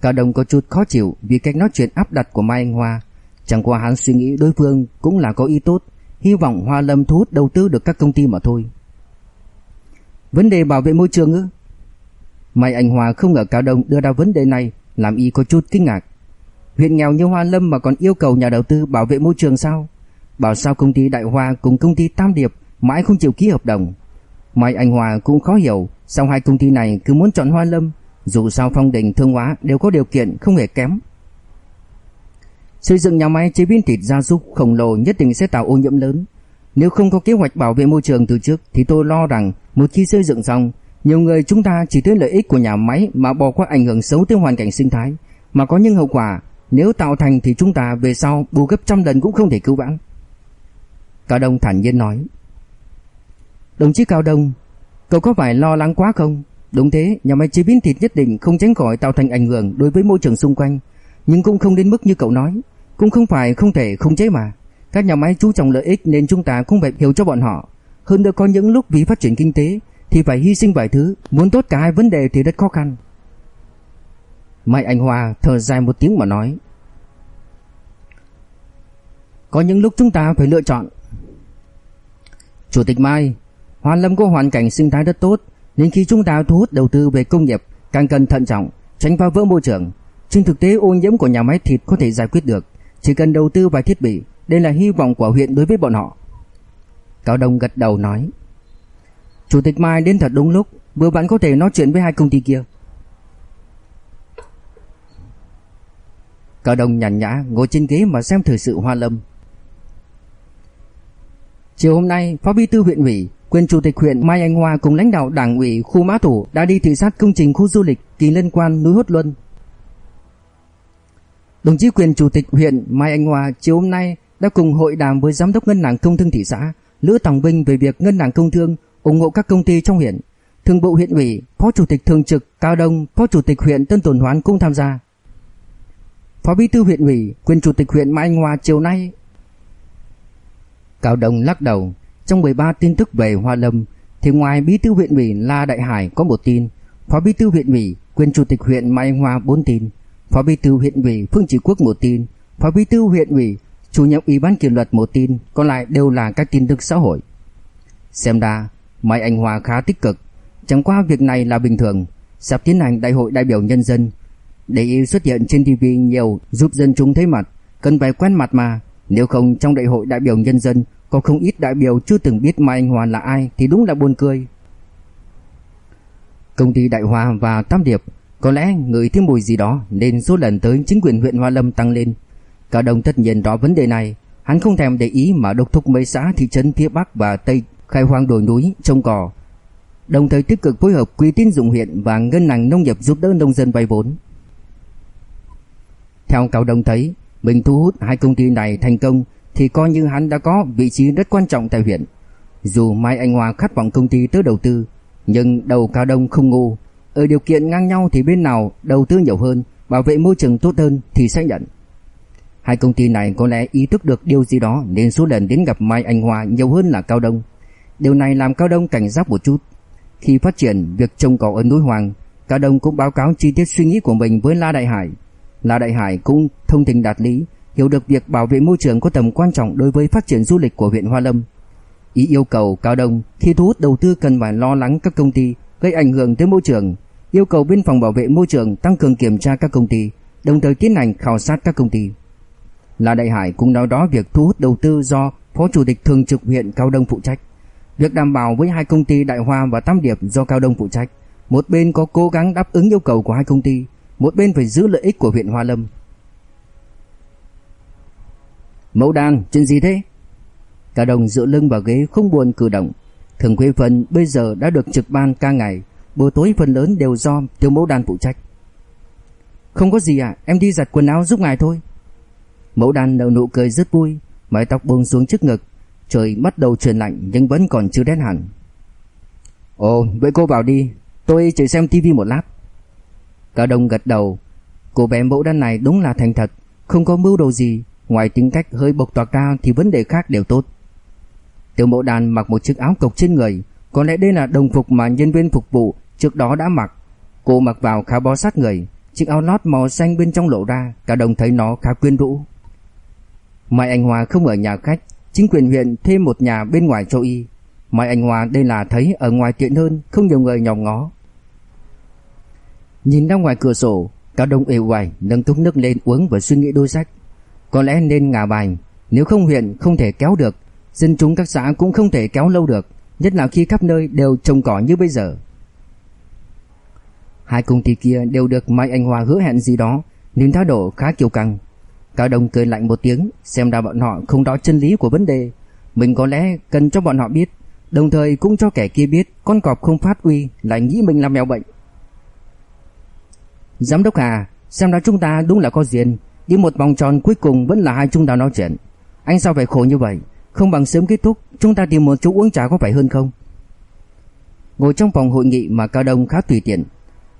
Cao Đông có chút khó chịu vì cách nói chuyện áp đặt của Mai Anh Hoa. Chẳng qua hắn suy nghĩ đối phương cũng là có ý tốt, hy vọng Hoa Lâm thu hút đầu tư được các công ty mà thôi. Vấn đề bảo vệ môi trường ư? Mai Anh hòa không ngờ Cao Đông đưa ra vấn đề này, làm y có chút kinh ngạc. Huyện nghèo như Hoa Lâm mà còn yêu cầu nhà đầu tư bảo vệ môi trường sao? Bảo sao công ty Đại Hoa cùng công ty Tam Điệp mãi không chịu ký hợp đồng. Mai Anh hòa cũng khó hiểu sao hai công ty này cứ muốn chọn Hoa Lâm, dù sao Phong Đình Thương Hóa đều có điều kiện không hề kém. Xây dựng nhà máy chế biến thịt gia súc khổng lồ nhất định sẽ tạo ô nhiễm lớn. Nếu không có kế hoạch bảo vệ môi trường từ trước thì tôi lo rằng một khi xây dựng xong, nhiều người chúng ta chỉ thấy lợi ích của nhà máy mà bỏ qua ảnh hưởng xấu tới hoàn cảnh sinh thái, mà có những hậu quả nếu tạo thành thì chúng ta về sau bù gấp trăm lần cũng không thể cứu vãn. Cao Đông thản nhiên nói. Đồng chí Cao Đông, cậu có phải lo lắng quá không? Đúng thế, nhà máy chế biến thịt nhất định không tránh khỏi tạo thành ảnh hưởng đối với môi trường xung quanh, nhưng cũng không đến mức như cậu nói, cũng không phải không thể không chế mà. Các nhà máy chú trọng lợi ích nên chúng ta cũng phải hiểu cho bọn họ. Hơn nữa có những lúc vì phát triển kinh tế thì phải hy sinh vài thứ, muốn tốt cả hai vấn đề thì rất khó khăn. Mai Anh Hoa thở dài một tiếng mà nói. Có những lúc chúng ta phải lựa chọn. Chủ tịch Mai, Hoa Lâm có hoàn cảnh sinh thái rất tốt, nên khi chúng ta thu hút đầu tư về công nghiệp càng cần thận trọng, tránh phá vỡ môi trường. Trên thực tế ô nhiễm của nhà máy thịt có thể giải quyết được, chỉ cần đầu tư vài thiết bị, đây là hy vọng của huyện đối với bọn họ. Cao Đông gật đầu nói. Chủ tịch Mai đến thật đúng lúc, vừa bạn có thể nói chuyện với hai công ty kia. Cao Đông nhàn nhã ngồi trên ghế mà xem thời sự Hoa Lâm. Chiều hôm nay, Phó Bí thư huyện ủy, quyền chủ tịch huyện Mai Anh Hoa cùng lãnh đạo Đảng ủy khu Mã Thủ đã đi thị sát công trình khu du lịch Kỳ liên Quan núi Hốt Luân. Đồng chí quyền chủ tịch huyện Mai Anh Hoa chiều hôm nay đã cùng hội đàm với giám đốc ngân hàng công thương thị xã Lữ Tòng Vinh về việc ngân hàng công thương ủng hộ các công ty trong huyện. Thường vụ huyện ủy, Phó chủ tịch thường trực Cao Đông, Phó chủ tịch huyện Tân Tồn Hoán cũng tham gia. Phó bí thư huyện ủy, quyền chủ tịch huyện Mai Anh Hoa chiều nay. Cao Đông lắc đầu, trong 13 tin tức về Hoa Lâm thì ngoài bí thư huyện ủy La Đại Hải có một tin, phó bí thư huyện ủy, quyền chủ tịch huyện Mai Anh Hoa 4 tin, phó bí thư huyện ủy Phương Chỉ Quốc một tin, phó bí thư huyện ủy, chủ nhiệm ủy ban kỷ luật một tin, còn lại đều là các tin tức xã hội. Xem ra, Mai Anh hòa khá tích cực, chẳng qua việc này là bình thường, sắp tiến hành đại hội đại biểu nhân dân, để y xuất hiện trên TV nhiều giúp dân chúng thấy mặt, cần phải quen mặt mà, nếu không trong đại hội đại biểu nhân dân có không ít đại biểu chưa từng biết Mai Anh hòa là ai thì đúng là buồn cười. Công ty Đại hòa và Tam Điệp có lẽ người thêm mùi gì đó nên số lần tới chính quyền huyện Hoa Lâm tăng lên. Cao Đông tất nhiên rõ vấn đề này, hắn không thèm để ý mà đốc thúc mấy xã thị trấn phía Bắc và Tây khai hoang đồi núi, trồng cỏ, đồng thời tích cực phối hợp quỹ tín dụng huyện và ngân hàng nông nghiệp giúp đỡ nông dân vay vốn. Theo Cao Đông thấy, mình thu hút hai công ty này thành công thì coi như hắn đã có vị trí rất quan trọng tại huyện. Dù Mai Anh Hòa khát vọng công ty tới đầu tư, nhưng đầu Cao Đông không ngu. Ở điều kiện ngang nhau thì bên nào đầu tư nhiều hơn, bảo vệ môi trường tốt hơn thì sẽ nhận. Hai công ty này có lẽ ý thức được điều gì đó nên số lần đến gặp Mai Anh hoa nhiều hơn là Cao Đông. Điều này làm Cao Đông cảnh giác một chút. Khi phát triển việc trồng cỏ ở núi Hoàng, Cao Đông cũng báo cáo chi tiết suy nghĩ của mình với La Đại Hải. La Đại Hải cũng thông tình đạt lý, hiểu được việc bảo vệ môi trường có tầm quan trọng đối với phát triển du lịch của huyện Hoa Lâm. Ý yêu cầu Cao Đông khi thu hút đầu tư cần phải lo lắng các công ty gây ảnh hưởng tới môi trường, yêu cầu biên phòng bảo vệ môi trường tăng cường kiểm tra các công ty, đồng thời tiến hành khảo sát các công ty. La Đại Hải cũng nói đó việc thu hút đầu tư do Phó Chủ tịch Thường trực huyện Cao Đông phụ trách. Việc đảm bảo với hai công ty Đại Hoa và Tam Điệp do Cao Đông phụ trách. Một bên có cố gắng đáp ứng yêu cầu của hai công ty, một bên phải giữ lợi ích của huyện Hoa Lâm. Mẫu đàn, chuyện gì thế? cao đồng dựa lưng vào ghế không buồn cử động. Thường Quế Vân bây giờ đã được trực ban ca ngày, buổi tối phần lớn đều do Tiêu Mẫu đàn phụ trách. Không có gì ạ, em đi giặt quần áo giúp ngài thôi. Mẫu đàn nở nụ cười rất vui, mái tóc buông xuống trước ngực, trời bắt đầu chuyển lạnh nhưng vẫn còn chưa đen hẳn. Ồ, vậy cô vào đi, tôi chỉ xem tivi một lát. Cả đồng gật đầu, cô bé mẫu đàn này đúng là thành thật, không có mưu đồ gì, ngoài tính cách hơi bộc toạc ra thì vấn đề khác đều tốt. Tiểu mẫu đàn mặc một chiếc áo cộc trên người, có lẽ đây là đồng phục mà nhân viên phục vụ trước đó đã mặc. Cô mặc vào khá bó sát người, chiếc áo lót màu xanh bên trong lộ ra, cả đồng thấy nó khá quyến rũ. Mai Anh Hòa không ở nhà khách, chính quyền huyện thêm một nhà bên ngoài cho y. Mai Anh Hòa đây là thấy ở ngoài tiện hơn, không nhiều người nhòm ngó. Nhìn ra ngoài cửa sổ, cả đông ều oải, nâng cốc nước lên uống và suy nghĩ đôi sách. Có lẽ nên ngả bài, nếu không huyện không thể kéo được, dân chúng các xã cũng không thể kéo lâu được, nhất là khi khắp nơi đều trồng cỏ như bây giờ. Hai công ty kia đều được Mai Anh Hòa hứa hẹn gì đó, nên thái độ khá kiêu căng. Cao Đông cười lạnh một tiếng, xem ra bọn họ không đó chân lý của vấn đề, mình có lẽ cần cho bọn họ biết, đồng thời cũng cho kẻ kia biết con cọp không phát uy lại nghĩ mình là mèo bệnh. Giám đốc Hà, xem ra chúng ta đúng là có duyên, đi một vòng tròn cuối cùng vẫn là hai chúng ta nói chuyện. Anh sao phải khổ như vậy? Không bằng sớm kết thúc, chúng ta tìm một chỗ uống trà có phải hơn không? Ngồi trong phòng hội nghị mà Cao Đông khá tùy tiện.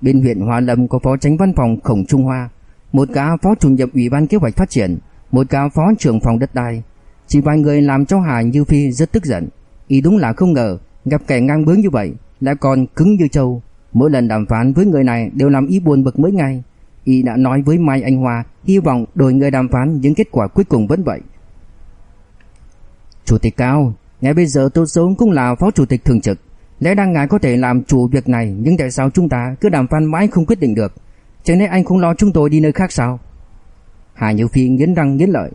Bên huyện Hoa Lâm có phó tránh văn phòng Khổng Trung Hoa, một gã phó chủ nhiệm ủy ban kế hoạch phát triển, một gã phó trưởng phòng đất đai. Chỉ vài người làm cho Hà Như Phi rất tức giận. Ý đúng là không ngờ gặp kẻ ngang bướng như vậy, lại còn cứng như trâu. Mỗi lần đàm phán với người này đều làm ý buồn bực mỗi ngày. Y đã nói với Mai Anh Hoa hy vọng đổi người đàm phán những kết quả cuối cùng vẫn vậy. Chủ tịch Cao, ngay bây giờ tôi sống cũng là phó chủ tịch thường trực. Lẽ đang ngài có thể làm chủ việc này nhưng tại sao chúng ta cứ đàm phán mãi không quyết định được? Chẳng lẽ anh không lo chúng tôi đi nơi khác sao? Hà Như Phi nghiến răng nghiến lợi.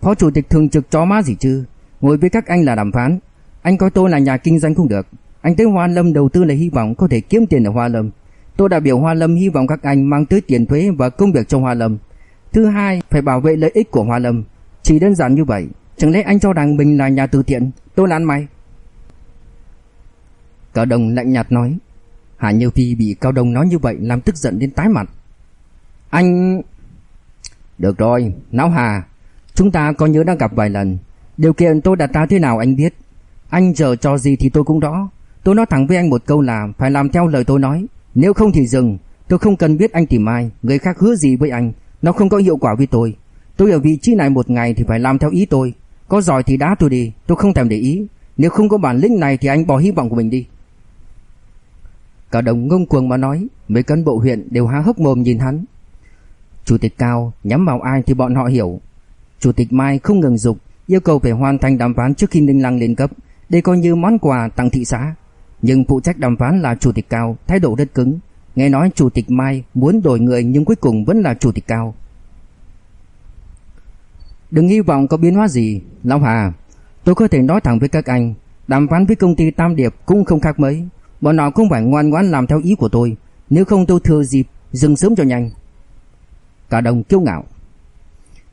Phó chủ tịch thường trực chó má gì chứ? Ngồi với các anh là đàm phán. Anh coi tôi là nhà kinh doanh không được. Anh tới Hoa Lâm đầu tư là hy vọng có thể kiếm tiền ở Hoa Lâm. Tôi đại biểu Hoa Lâm hy vọng các anh mang tới tiền thuế và công việc cho Hoa Lâm. Thứ hai, phải bảo vệ lợi ích của Hoa Lâm. Chỉ đơn giản như vậy. Chẳng lẽ anh cho rằng mình là nhà từ thiện, tôi là ăn mày? Cả đồng lạnh nhạt nói. Hạ Như Phi bị Cao Đông nói như vậy làm tức giận đến tái mặt. Anh... Được rồi, Náo Hà, chúng ta có nhớ đang gặp vài lần. Điều kiện tôi đặt ra thế nào anh biết. Anh chờ cho gì thì tôi cũng đó. Tôi nói thẳng với anh một câu là phải làm theo lời tôi nói. Nếu không thì dừng. Tôi không cần biết anh tìm ai, người khác hứa gì với anh. Nó không có hiệu quả với tôi. Tôi ở vị trí này một ngày thì phải làm theo ý tôi. Có giỏi thì đá tôi đi, tôi không thèm để ý. Nếu không có bản lĩnh này thì anh bỏ hy vọng của mình đi. Cả đồng ngông cuồng mà nói, mấy cán bộ huyện đều há hốc mồm nhìn hắn. Chủ tịch Cao nhắm vào ai thì bọn họ hiểu. Chủ tịch Mai không ngừng dục, yêu cầu phải hoàn thành đàm phán trước khi Ninh Lăng lên cấp, đây coi như món quà tặng thị xã. Nhưng phụ trách đàm phán là chủ tịch Cao, thái độ rất cứng. Nghe nói chủ tịch Mai muốn đổi người nhưng cuối cùng vẫn là chủ tịch Cao. Đừng hy vọng có biến hóa gì, Lão Hà. Tôi có thể nói thẳng với các anh, đàm phán với công ty Tam Điệp cũng không khác mấy. Bọn họ không phải ngoan ngoãn làm theo ý của tôi, nếu không tôi thừa dịp dừng sớm cho nhanh. Cả đồng kiêu ngạo.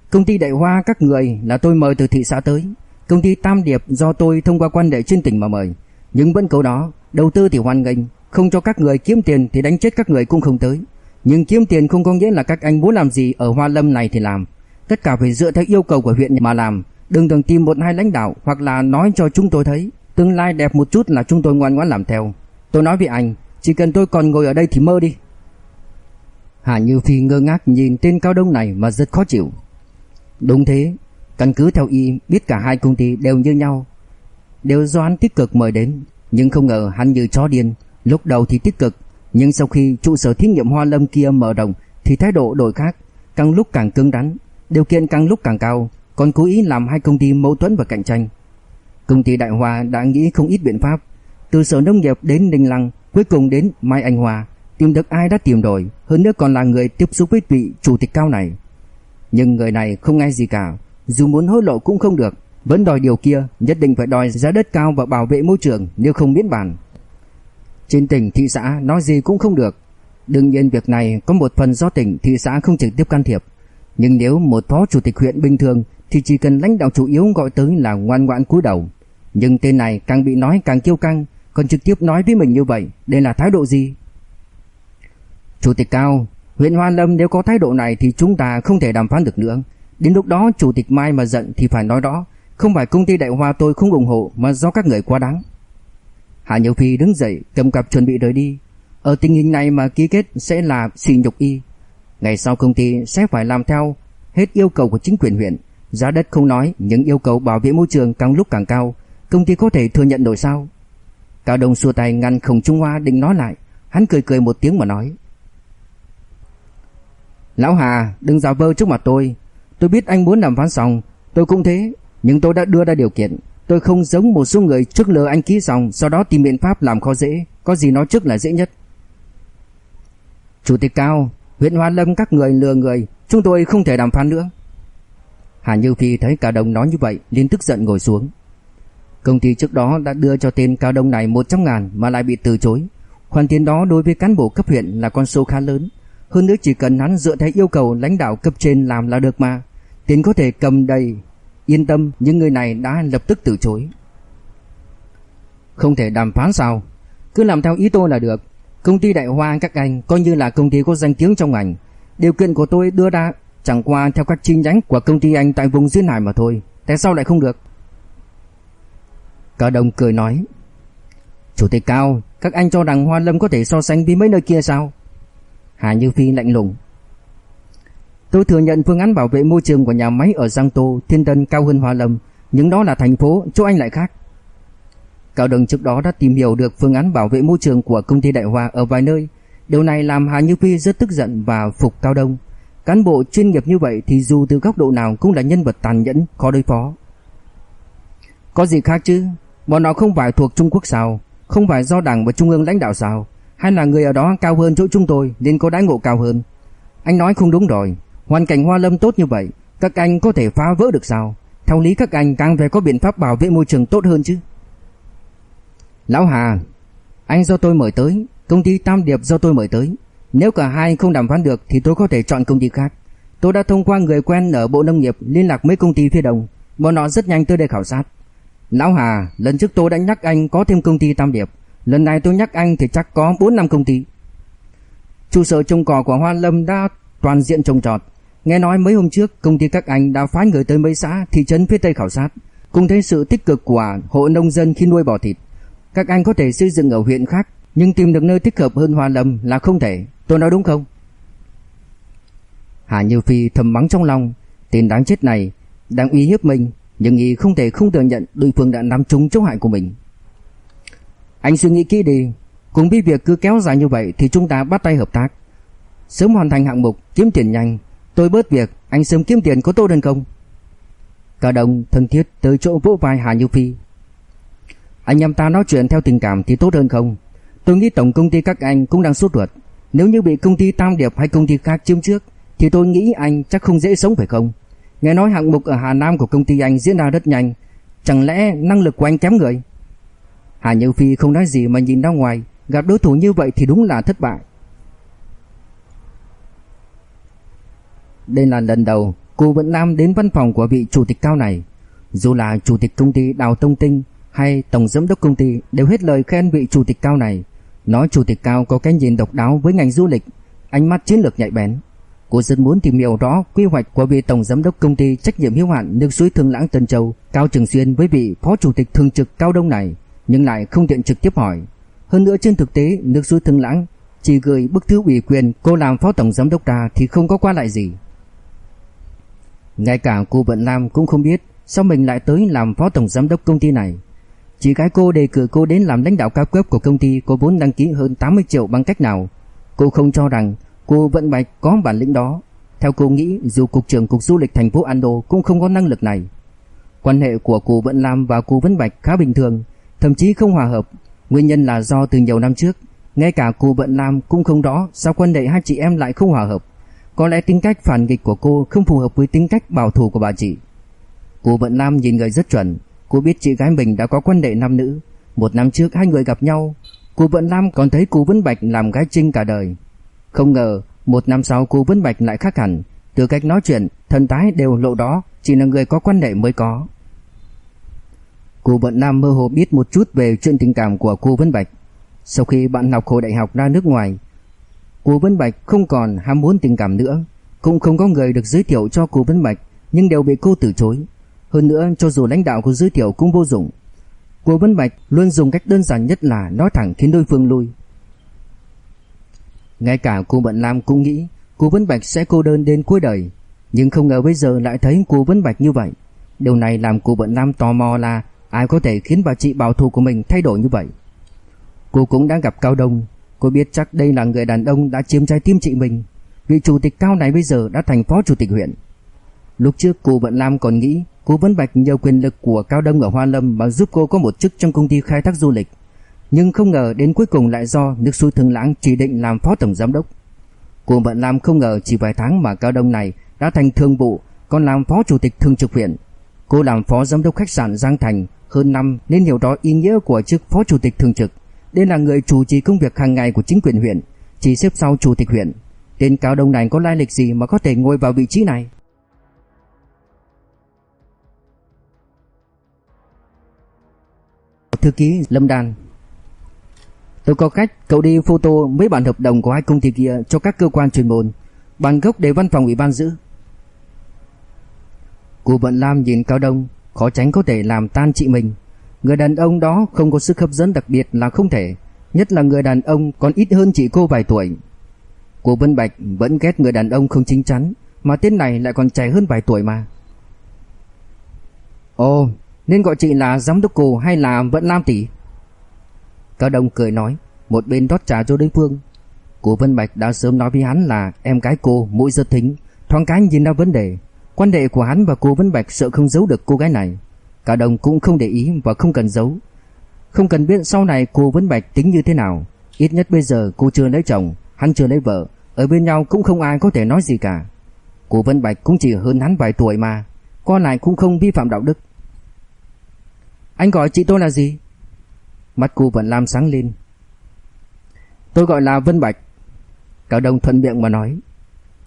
Công ty Đại Hoa các người là tôi mời từ thị xã tới, công ty Tam Điệp do tôi thông qua quan hệ trên tỉnh mà mời. Nhưng vẫn câu đó, đầu tư thì hoan nghênh, không cho các người kiếm tiền thì đánh chết các người cũng không tới. Nhưng kiếm tiền không có nghĩa là các anh muốn làm gì ở Hoa Lâm này thì làm. Tất cả phải dựa theo yêu cầu của huyện mà làm, đừng đừng tìm một hai lãnh đạo hoặc là nói cho chúng tôi thấy, tương lai đẹp một chút là chúng tôi ngoan ngoãn làm theo. Tôi nói với anh, chỉ cần tôi còn ngồi ở đây thì mơ đi. Hà Như Phi ngơ ngác nhìn tên cao đông này mà rất khó chịu. Đúng thế, căn cứ theo y biết cả hai công ty đều như nhau, đều do hắn tích cực mời đến, nhưng không ngờ hắn như chó điên, lúc đầu thì tích cực, nhưng sau khi trụ sở thí nghiệm Hoa Lâm kia mở rộng thì thái độ đổi khác, càng lúc càng cứng rắn, điều kiện càng lúc càng cao, còn cố ý làm hai công ty mâu thuẫn và cạnh tranh. Công ty Đại Hoa đã nghĩ không ít biện pháp, từ sở nông nghiệp đến đình Lăng, cuối cùng đến Mai Anh Hòa, tìm được ai đã tìm rồi, hơn nữa còn là người tiếp xúc với vị chủ tịch cao này. Nhưng người này không nghe gì cả, dù muốn hối lộ cũng không được, vẫn đòi điều kia, nhất định phải đòi giá đất cao và bảo vệ môi trường, nếu không miễn bàn. Trên tỉnh thị xã nói gì cũng không được. Đương nhiên việc này có một phần do tỉnh thị xã không trực tiếp can thiệp, nhưng nếu một phó chủ tịch huyện bình thường thì chỉ cần lãnh đạo chủ yếu gọi tới là ngoan ngoãn cúi đầu. Nhưng tên này càng bị nói càng kiêu căng, còn trực tiếp nói với mình như vậy, đây là thái độ gì? Chủ tịch Cao, huyện Hoa Lâm nếu có thái độ này thì chúng ta không thể đàm phán được nữa. Đến lúc đó chủ tịch Mai mà giận thì phải nói đó, không phải công ty Đại Hoa tôi không ủng hộ mà do các người quá đáng. Hạ Nhiều Phi đứng dậy, cầm cặp chuẩn bị rời đi. Ở tình hình này mà ký kết sẽ là xỉ nhục y. Ngày sau công ty sẽ phải làm theo hết yêu cầu của chính quyền huyện. Giá đất không nói, những yêu cầu bảo vệ môi trường càng lúc càng cao. Công ty có thể thừa nhận nổi sao? Cao Đông xua tay ngăn Khổng Trung Hoa định nói lại. Hắn cười cười một tiếng mà nói. Lão Hà, đừng giả vờ trước mặt tôi. Tôi biết anh muốn đàm phán xong, tôi cũng thế. Nhưng tôi đã đưa ra điều kiện. Tôi không giống một số người trước lừa anh ký xong, sau đó tìm biện pháp làm khó dễ. Có gì nói trước là dễ nhất. Chủ tịch Cao, huyện Hoa Lâm các người lừa người, chúng tôi không thể đàm phán nữa. Hà Như Phi thấy Cao Đông nói như vậy, liền tức giận ngồi xuống. Công ty trước đó đã đưa cho tên Cao Đông này 100 ngàn mà lại bị từ chối. Khoản tiền đó đối với cán bộ cấp huyện là con số khá lớn. Hơn nữa chỉ cần hắn dựa theo yêu cầu lãnh đạo cấp trên làm là được mà. Tiền có thể cầm đầy. Yên tâm, những người này đã lập tức từ chối. Không thể đàm phán sao? Cứ làm theo ý tôi là được. Công ty Đại Hoa các anh coi như là công ty có danh tiếng trong ngành. Điều kiện của tôi đưa ra chẳng qua theo các chi nhánh của công ty anh tại vùng duyên hải mà thôi. Tại sao lại không được? Cả đồng cười nói. Chủ tịch Cao, các anh cho rằng Hoa Lâm có thể so sánh với mấy nơi kia sao? Hà Như Phi lạnh lùng. Tôi thừa nhận phương án bảo vệ môi trường của nhà máy ở Giang Tô, Thiên Tân cao hơn Hoa Lâm, nhưng đó là thành phố, chỗ anh lại khác. Cao Đồng trước đó đã tìm hiểu được phương án bảo vệ môi trường của công ty Đại Hoa ở vài nơi. Điều này làm Hà Như Phi rất tức giận và phục Cao Đông. Cán bộ chuyên nghiệp như vậy thì dù từ góc độ nào cũng là nhân vật tàn nhẫn, khó đối phó. Có gì khác chứ? Bọn họ không phải thuộc Trung Quốc sao? Không phải do đảng và trung ương lãnh đạo sao? Hay là người ở đó cao hơn chỗ chúng tôi nên có đãi ngộ cao hơn? Anh nói không đúng rồi. Hoàn cảnh Hoa Lâm tốt như vậy, các anh có thể phá vỡ được sao? Theo lý các anh càng phải có biện pháp bảo vệ môi trường tốt hơn chứ. Lão Hà, anh do tôi mời tới, công ty Tam Điệp do tôi mời tới. Nếu cả hai không đàm phán được thì tôi có thể chọn công ty khác. Tôi đã thông qua người quen ở Bộ Nông nghiệp liên lạc mấy công ty phía đông, bọn họ rất nhanh tới đây khảo sát. Lão Hà, lần trước tôi đã nhắc anh có thêm công ty Tam Điệp, lần này tôi nhắc anh thì chắc có 4 năm công ty. Trụ sở trồng cỏ của Hoa Lâm đã toàn diện trồng trọt. Nghe nói mấy hôm trước công ty các anh đã phái người tới mấy xã thị trấn phía Tây khảo sát, cùng thấy sự tích cực của hộ nông dân khi nuôi bò thịt. Các anh có thể xây dựng ở huyện khác, nhưng tìm được nơi thích hợp hơn Hoa Lâm là không thể. Tôi nói đúng không? Hà Như Phi thầm mắng trong lòng, tên đáng chết này đang uy hiếp mình, nhưng y không thể không thừa nhận đối phương đã nắm trúng chỗ hại của mình. Anh suy nghĩ kỹ đi, cùng với việc cứ kéo dài như vậy thì chúng ta bắt tay hợp tác. Sớm hoàn thành hạng mục, kiếm tiền nhanh, tôi bớt việc, anh sớm kiếm tiền có tốt hơn không? Cả đồng thân thiết tới chỗ vỗ vai Hà Như Phi. Anh em ta nói chuyện theo tình cảm thì tốt hơn không? Tôi nghĩ tổng công ty các anh cũng đang sốt ruột. Nếu như bị công ty Tam Điệp hay công ty khác chiếm trước thì tôi nghĩ anh chắc không dễ sống phải không? Nghe nói hạng mục ở Hà Nam của công ty anh diễn ra rất nhanh, chẳng lẽ năng lực của anh kém người? Hà Như Phi không nói gì mà nhìn ra ngoài, gặp đối thủ như vậy thì đúng là thất bại. Đây là lần đầu cô Vận Nam đến văn phòng của vị chủ tịch cao này. Dù là chủ tịch công ty Đào Tông Tinh hay tổng giám đốc công ty đều hết lời khen vị chủ tịch cao này. Nói chủ tịch cao có cái nhìn độc đáo với ngành du lịch, ánh mắt chiến lược nhạy bén. Cô rất muốn tìm hiểu rõ quy hoạch của vị tổng giám đốc công ty trách nhiệm hữu hạn nước suối Thương Lãng Tân Châu Cao Trường Xuyên với vị phó chủ tịch thường trực Cao Đông này, nhưng lại không tiện trực tiếp hỏi. Hơn nữa trên thực tế, nước suối Thương Lãng chỉ gửi bức thư ủy quyền cô làm phó tổng giám đốc ra thì không có qua lại gì. Ngay cả cô Vận Lam cũng không biết sao mình lại tới làm phó tổng giám đốc công ty này. Chỉ cái cô đề cử cô đến làm lãnh đạo cao cấp của công ty có vốn đăng ký hơn 80 triệu bằng cách nào. Cô không cho rằng cô Vận Bạch có bản lĩnh đó. Theo cô nghĩ dù cục trưởng cục du lịch thành phố Ando cũng không có năng lực này. Quan hệ của cô Vận Lam và cô Vân Bạch khá bình thường, thậm chí không hòa hợp. Nguyên nhân là do từ nhiều năm trước, ngay cả cô Vận Lam cũng không rõ sao quan hệ hai chị em lại không hòa hợp. Có lẽ tính cách phản nghịch của cô không phù hợp với tính cách bảo thủ của bà chị. Cô Vận Lam nhìn người rất chuẩn, cô biết chị gái mình đã có quan hệ nam nữ. Một năm trước hai người gặp nhau, cô Vận Lam còn thấy cô Vân Bạch làm gái trinh cả đời. Không ngờ, một năm sau cô Vân Bạch lại khác hẳn, Từ cách nói chuyện, thần thái đều lộ đó, chỉ là người có quan hệ mới có. Cô Vận Nam mơ hồ biết một chút về chuyện tình cảm của cô Vân Bạch. Sau khi bạn học hồi đại học ra nước ngoài, cô Vân Bạch không còn ham muốn tình cảm nữa, cũng không có người được giới thiệu cho cô Vân Bạch, nhưng đều bị cô từ chối. Hơn nữa, cho dù lãnh đạo có giới thiệu cũng vô dụng. Cô Vân Bạch luôn dùng cách đơn giản nhất là nói thẳng khiến đối phương lui. Ngay cả cô Bận Lam cũng nghĩ cô Vân Bạch sẽ cô đơn đến cuối đời, nhưng không ngờ bây giờ lại thấy cô Vân Bạch như vậy. Điều này làm cô Bận Lam tò mò là ai có thể khiến bà chị bảo thủ của mình thay đổi như vậy. Cô cũng đã gặp Cao Đông, cô biết chắc đây là người đàn ông đã chiếm trái tim chị mình. Vị chủ tịch Cao này bây giờ đã thành phó chủ tịch huyện. Lúc trước cô Bận Lam còn nghĩ cô Vân Bạch nhờ quyền lực của Cao Đông ở Hoa Lâm mà giúp cô có một chức trong công ty khai thác du lịch. Nhưng không ngờ đến cuối cùng lại do nước suối Thương lãng chỉ định làm phó tổng giám đốc. Cô Vận Lam không ngờ chỉ vài tháng mà Cao Đông này đã thành thương vụ, còn làm phó chủ tịch thường trực huyện. Cô làm phó giám đốc khách sạn Giang Thành hơn năm nên hiểu rõ ý nghĩa của chức phó chủ tịch thường trực. Đây là người chủ trì công việc hàng ngày của chính quyền huyện, chỉ xếp sau chủ tịch huyện. Tên Cao Đông này có lai lịch gì mà có thể ngồi vào vị trí này? Thư ký Lâm Đan Tôi có cách, cậu đi photo mấy bản hợp đồng của hai công ty kia cho các cơ quan chuyên môn. Bản gốc để văn phòng ủy ban giữ. Cô Vận Lam nhìn Cao Đông, Khó tránh có thể làm tan chị mình. Người đàn ông đó không có sức hấp dẫn đặc biệt là không thể, Nhất là người đàn ông còn ít hơn chị cô vài tuổi. Cô Vân Bạch vẫn ghét người đàn ông không chính chắn, Mà tên này lại còn trẻ hơn vài tuổi mà. Ồ, nên gọi chị là giám đốc cô hay là Vận Lam tỷ Cao Đông cười nói, Một bên rót trà cho đối phương. Cô Vân Bạch đã sớm nói với hắn là Em gái cô mũi rất thính. Thoáng cái nhìn ra vấn đề, Quan hệ của hắn và cô Vân Bạch sợ không giấu được cô gái này. Cao Đông cũng không để ý và không cần giấu. Không cần biết sau này cô Vân Bạch tính như thế nào. Ít nhất bây giờ cô chưa lấy chồng, Hắn chưa lấy vợ, Ở bên nhau cũng không ai có thể nói gì cả. Cô Vân Bạch cũng chỉ hơn hắn vài tuổi mà con lại cũng không vi phạm đạo đức. Anh gọi chị tôi là gì? Mắt cô vẫn lam sáng lên. Tôi gọi là Vân Bạch. Cao Đông thuận miệng mà nói.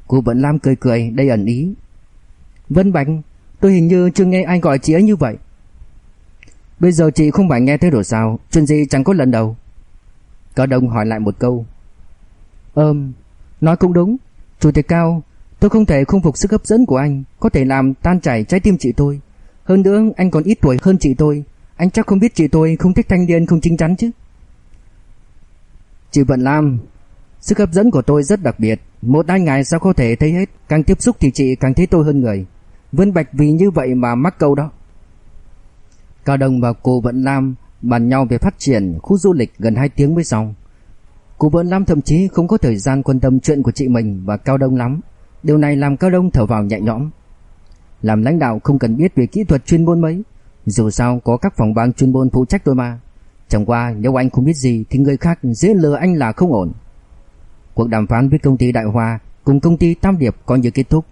Cô vẫn lam cười cười, đầy ẩn ý. Vân Bạch, Tôi hình như chưa nghe ai gọi chị ấy như vậy. Bây giờ chị không phải nghe thế rồi sao? Chuyện gì chẳng có lần đầu. Cao Đông hỏi lại một câu. Ừm Nói cũng đúng. Chủ tịch Cao, Tôi không thể không phục sức hấp dẫn của anh. Có thể làm tan chảy trái tim chị tôi. Hơn nữa, anh còn ít tuổi hơn chị tôi. Anh chắc không biết chị tôi không thích thanh niên không chính chắn chứ. Chị Vận Lam, Sức hấp dẫn của tôi rất đặc biệt. Một hai ngày sao có thể thấy hết. Càng tiếp xúc thì chị càng thấy tôi hơn người. Vân Bạch vì như vậy mà mắc câu đó. Cao Đông và cô Vận Lam bàn nhau về phát triển khu du lịch gần 2 tiếng mới xong. Cô Vận Lam thậm chí không có thời gian quan tâm chuyện của chị mình và Cao Đông lắm. Điều này làm Cao Đông thở vào nhẹ nhõm. Làm lãnh đạo không cần biết về kỹ thuật chuyên môn mấy. Dù sao có các phòng ban chuyên môn phụ trách tôi mà. Chẳng qua, nếu anh không biết gì Thì người khác dễ lừa anh là không ổn. Cuộc đàm phán với công ty Đại Hoa Cùng công ty Tam Điệp coi như kết thúc.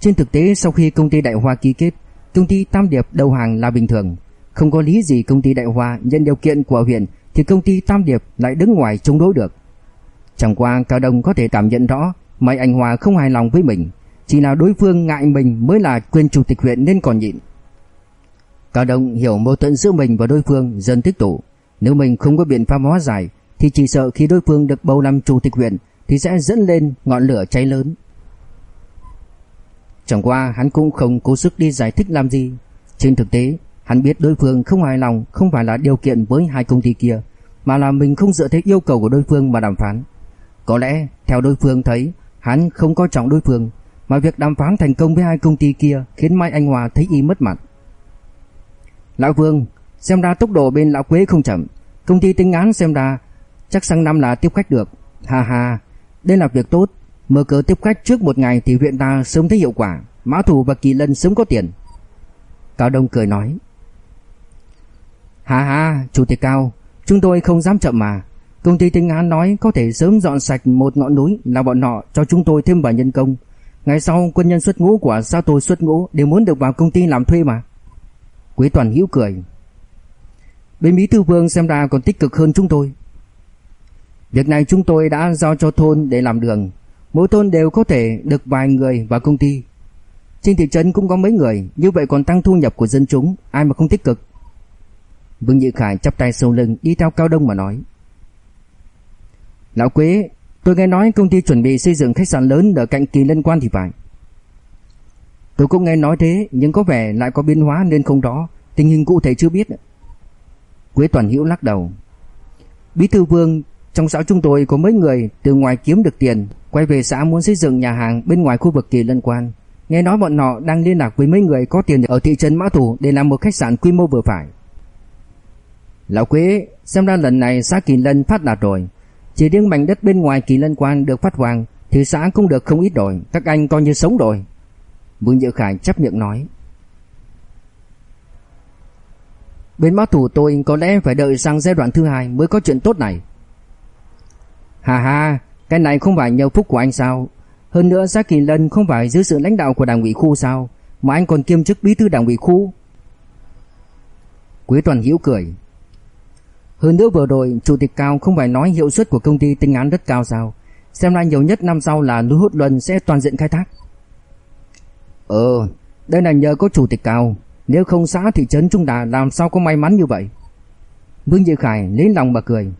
Trên thực tế, sau khi công ty Đại Hoa ký kết, Công ty Tam Điệp đầu hàng là bình thường. Không có lý gì công ty Đại Hoa nhận điều kiện của huyện Thì công ty Tam Điệp lại đứng ngoài chống đối được. Chẳng qua, Cao Đông có thể cảm nhận rõ Mấy anh Hòa không hài lòng với mình, Chỉ là đối phương ngại mình mới là quyền chủ tịch huyện nên còn nhịn. Cao Đông hiểu mâu thuẫn giữa mình và đối phương dần tích tụ. Nếu mình không có biện pháp hóa giải, Thì chỉ sợ khi đối phương được bầu làm chủ tịch huyện, Thì sẽ dẫn lên ngọn lửa cháy lớn. Chẳng qua, hắn cũng không cố sức đi giải thích làm gì. Trên thực tế, Hắn biết đối phương không hài lòng Không phải là điều kiện với hai công ty kia, Mà là mình không dựa theo yêu cầu của đối phương mà đàm phán. Có lẽ, theo đối phương thấy, Hắn không coi trọng đối phương, Mà việc đàm phán thành công với hai công ty kia Khiến Mai Anh Hòa thấy y mất mặt. Lão Vương, Xem ra tốc độ bên Lão Quế không chậm. Công ty tính án xem ra Chắc sang năm là tiếp khách được. Ha ha, Đây là việc tốt. Mở cửa tiếp khách trước một ngày thì huyện ta sớm thấy hiệu quả. Mã Thủ và Kỳ Lân sớm có tiền. Cao Đông cười nói. Ha ha, Chủ tịch Cao, Chúng tôi không dám chậm mà. Công ty Tinh Án nói có thể sớm dọn sạch một ngọn núi là bọn họ cho chúng tôi thêm vài nhân công. Ngày sau, quân nhân xuất ngũ của sao tôi xuất ngũ đều muốn được vào công ty làm thuê mà. Quế Toàn hiếu cười. Bên bí Thư Vương xem ra còn tích cực hơn chúng tôi. Việc này chúng tôi đã giao cho thôn để làm đường. Mỗi thôn đều có thể được vài người vào công ty Trên thị trấn cũng có mấy người, Như vậy còn tăng thu nhập của dân chúng, Ai mà không tích cực Vương Nhị Khải chắp tay sau lưng, đi theo Cao Đông mà nói Lão Quế, Tôi nghe nói công ty chuẩn bị xây dựng khách sạn lớn Ở cạnh kỳ liên quan thì phải Tôi cũng nghe nói thế, Nhưng có vẻ lại có biến hóa nên không đó Tình hình cụ thể chưa biết. Quế Toàn Hữu lắc đầu. Bí thư Vương, Trong xã chúng tôi có mấy người từ ngoài kiếm được tiền, Quay về xã muốn xây dựng nhà hàng Bên ngoài khu vực kỳ lân quan. Nghe nói bọn họ đang liên lạc với mấy người có tiền Ở thị trấn Mã Thủ để làm một khách sạn quy mô vừa phải. Lão Quế, Xem ra lần này xã Kỳ Lân phát đạt rồi. Chỉ riêng mảnh đất bên ngoài Kỳ Lân quan được phát hoàng Thì xã cũng được không ít rồi. Các anh coi như sống rồi. Vương Diệu Khải chấp miệng nói Bên báo thủ tôi có lẽ phải đợi sang giai đoạn thứ hai mới có chuyện tốt này. Hà hà, cái này không phải nhờ phúc của anh sao? Hơn nữa Giác Kỳ Lân không phải dưới sự lãnh đạo của đảng ủy khu sao? Mà anh còn kiêm chức bí thư đảng ủy khu. Quế Toàn Hiễu cười. Hơn nữa vừa rồi Chủ tịch Cao không phải nói hiệu suất của công ty tinh án rất cao sao? Xem ra nhiều nhất năm sau là núi hút luân sẽ toàn diện khai thác. Ờ, đây là nhờ có Chủ tịch Cao. Nếu không xã thị trấn chúng ta làm sao có may mắn như vậy? Vương Diệu Khải lấy lòng mà cười.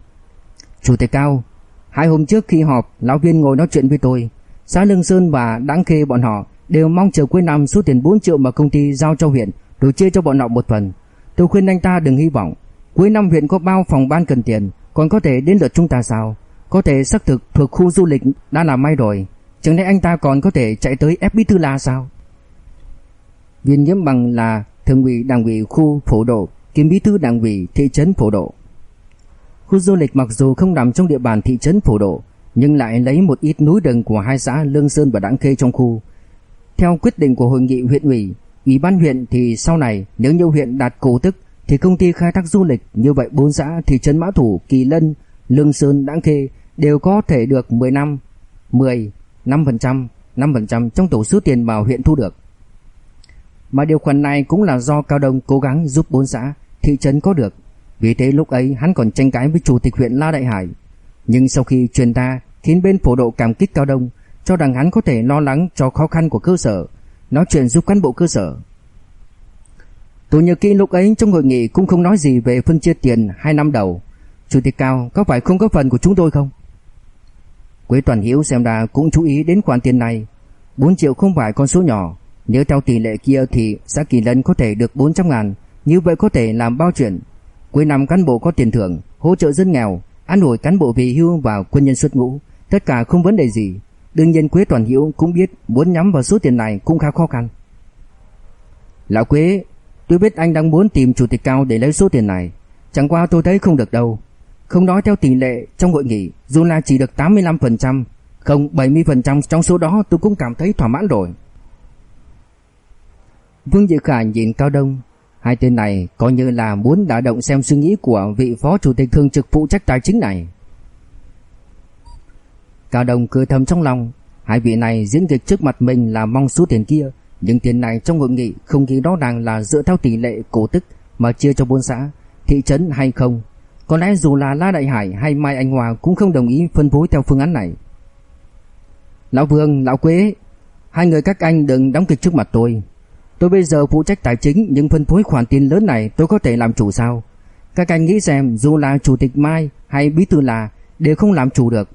Chủ tịch Cao Hai hôm trước khi họp Lão viên ngồi nói chuyện với tôi. Xã Lương Sơn và Đáng Khê bọn họ Đều mong chờ cuối năm số tiền 4 triệu mà công ty giao cho huyện Rồi chia cho bọn họ một phần. Tôi khuyên anh ta đừng hy vọng. Cuối năm huyện có bao phòng ban cần tiền Còn có thể đến lượt chúng ta sao? Có thể xác thực thuộc khu du lịch đã là may rồi. Chẳng lẽ anh ta còn có thể chạy tới ép bí thư la sao? Viên nhiễm bằng là thường ủy đảng ủy khu phổ độ, kiêm bí thư đảng ủy thị trấn phổ độ. Khu du lịch mặc dù không nằm trong địa bàn thị trấn phổ độ, nhưng lại lấy một ít núi rừng của hai xã Lương Sơn và đãng Khê trong khu. Theo quyết định của hội nghị huyện ủy, ủy ban huyện thì sau này nếu như huyện đạt cổ tức thì công ty khai thác du lịch như vậy bốn xã thị trấn Mã Thủ, Kỳ Lân, Lương Sơn, đãng Khê đều có thể được 10 năm, 10, 5%, 5% trong tổng số tiền mà huyện thu được. Mà điều khoản này cũng là do Cao Đông cố gắng giúp bốn xã, thị trấn có được. Vì thế lúc ấy hắn còn tranh cãi với chủ tịch huyện La Đại Hải. Nhưng sau khi truyền ta khiến bên phổ độ cảm kích Cao Đông, cho rằng hắn có thể lo lắng cho khó khăn của cơ sở, nói chuyện giúp cán bộ cơ sở. Tôi nhớ kỹ lúc ấy trong hội nghị cũng không nói gì về phân chia tiền hai năm đầu. Chủ tịch Cao có phải không có phần của chúng tôi không? Quế Toàn Hiếu xem ra cũng chú ý đến khoản tiền này. 4 triệu không phải con số nhỏ, nếu theo tỷ lệ kia thì xã Kỳ Lân có thể được 400 ngàn, như vậy có thể làm bao chuyện. Cuối năm cán bộ có tiền thưởng, hỗ trợ dân nghèo, ăn ủi cán bộ về hưu và quân nhân xuất ngũ, tất cả không vấn đề gì. Đương nhiên Quế Toàn Hiễu cũng biết muốn nhắm vào số tiền này cũng khá khó khăn. Lão Quế, tôi biết anh đang muốn tìm chủ tịch cao để lấy số tiền này, chẳng qua tôi thấy không được đâu. Không nói theo tỷ lệ trong hội nghị, dù là chỉ được 85%, không 70% trong số đó tôi cũng cảm thấy thỏa mãn rồi. Vương Diệu Khả nhìn Cao Đông. Hai tên này coi như là muốn đả động xem suy nghĩ của vị phó chủ tịch thường trực phụ trách tài chính này. Cao Đông cười thầm trong lòng Hai vị này diễn kịch trước mặt mình là mong số tiền kia Nhưng tiền này trong hội nghị không khí đó đang là dựa theo tỷ lệ cổ tức Mà chia cho bốn xã, thị trấn hay không. Có lẽ dù là La Đại Hải hay Mai Anh Hòa cũng không đồng ý phân phối theo phương án này. Lão Vương, Lão Quế Hai người các anh đừng đóng kịch trước mặt tôi. Tôi bây giờ phụ trách tài chính nhưng phân phối khoản tiền lớn này tôi có thể làm chủ sao? Các anh nghĩ xem dù là chủ tịch Mai hay bí thư là đều không làm chủ được.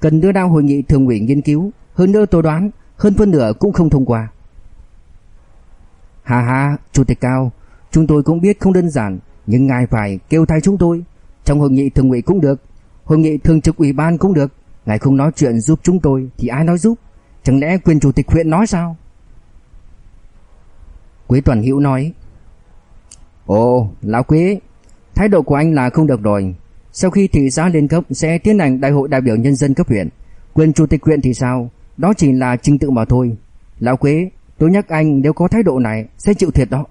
Cần đưa ra hội nghị thường ủy nghiên cứu, hơn nữa tôi đoán hơn phân nửa cũng không thông qua. Hà hà, chủ tịch cao, chúng tôi cũng biết không đơn giản, nhưng ngài phải kêu thay chúng tôi. Trong hội nghị thường ủy cũng được, hội nghị thường trực ủy ban cũng được, ngài không nói chuyện giúp chúng tôi thì ai nói giúp? Chẳng lẽ quyền chủ tịch huyện nói sao? Quế Toàn Hữu nói Ồ, Lão Quế Thái độ của anh là không được rồi. Sau khi thị xã lên cấp sẽ tiến hành đại hội đại biểu nhân dân cấp huyện Quyền chủ tịch huyện thì sao? Đó chỉ là trình tự mà thôi. Lão Quế, tôi nhắc anh nếu có thái độ này Sẽ chịu thiệt đó.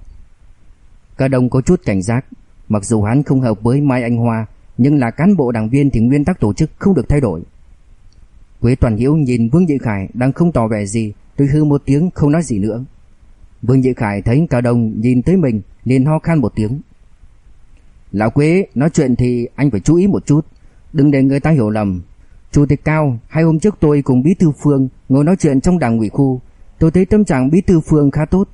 Cả đồng có chút cảnh giác. Mặc dù hắn không hợp với Mai Anh Hoa Nhưng là cán bộ đảng viên thì nguyên tắc tổ chức không được thay đổi. Quế Toàn Hiếu nhìn Vương Dị Khải đang không tỏ vẻ gì Tôi hư một tiếng không nói gì nữa Vương Nhị Khải thấy Cao Đông nhìn tới mình liền ho khan một tiếng. Lão Quế nói chuyện thì anh phải chú ý một chút, đừng để người ta hiểu lầm. Chủ tịch Cao, hai hôm trước tôi cùng Bí thư Phương ngồi nói chuyện trong đảng ủy khu. Tôi thấy tâm trạng Bí thư Phương khá tốt.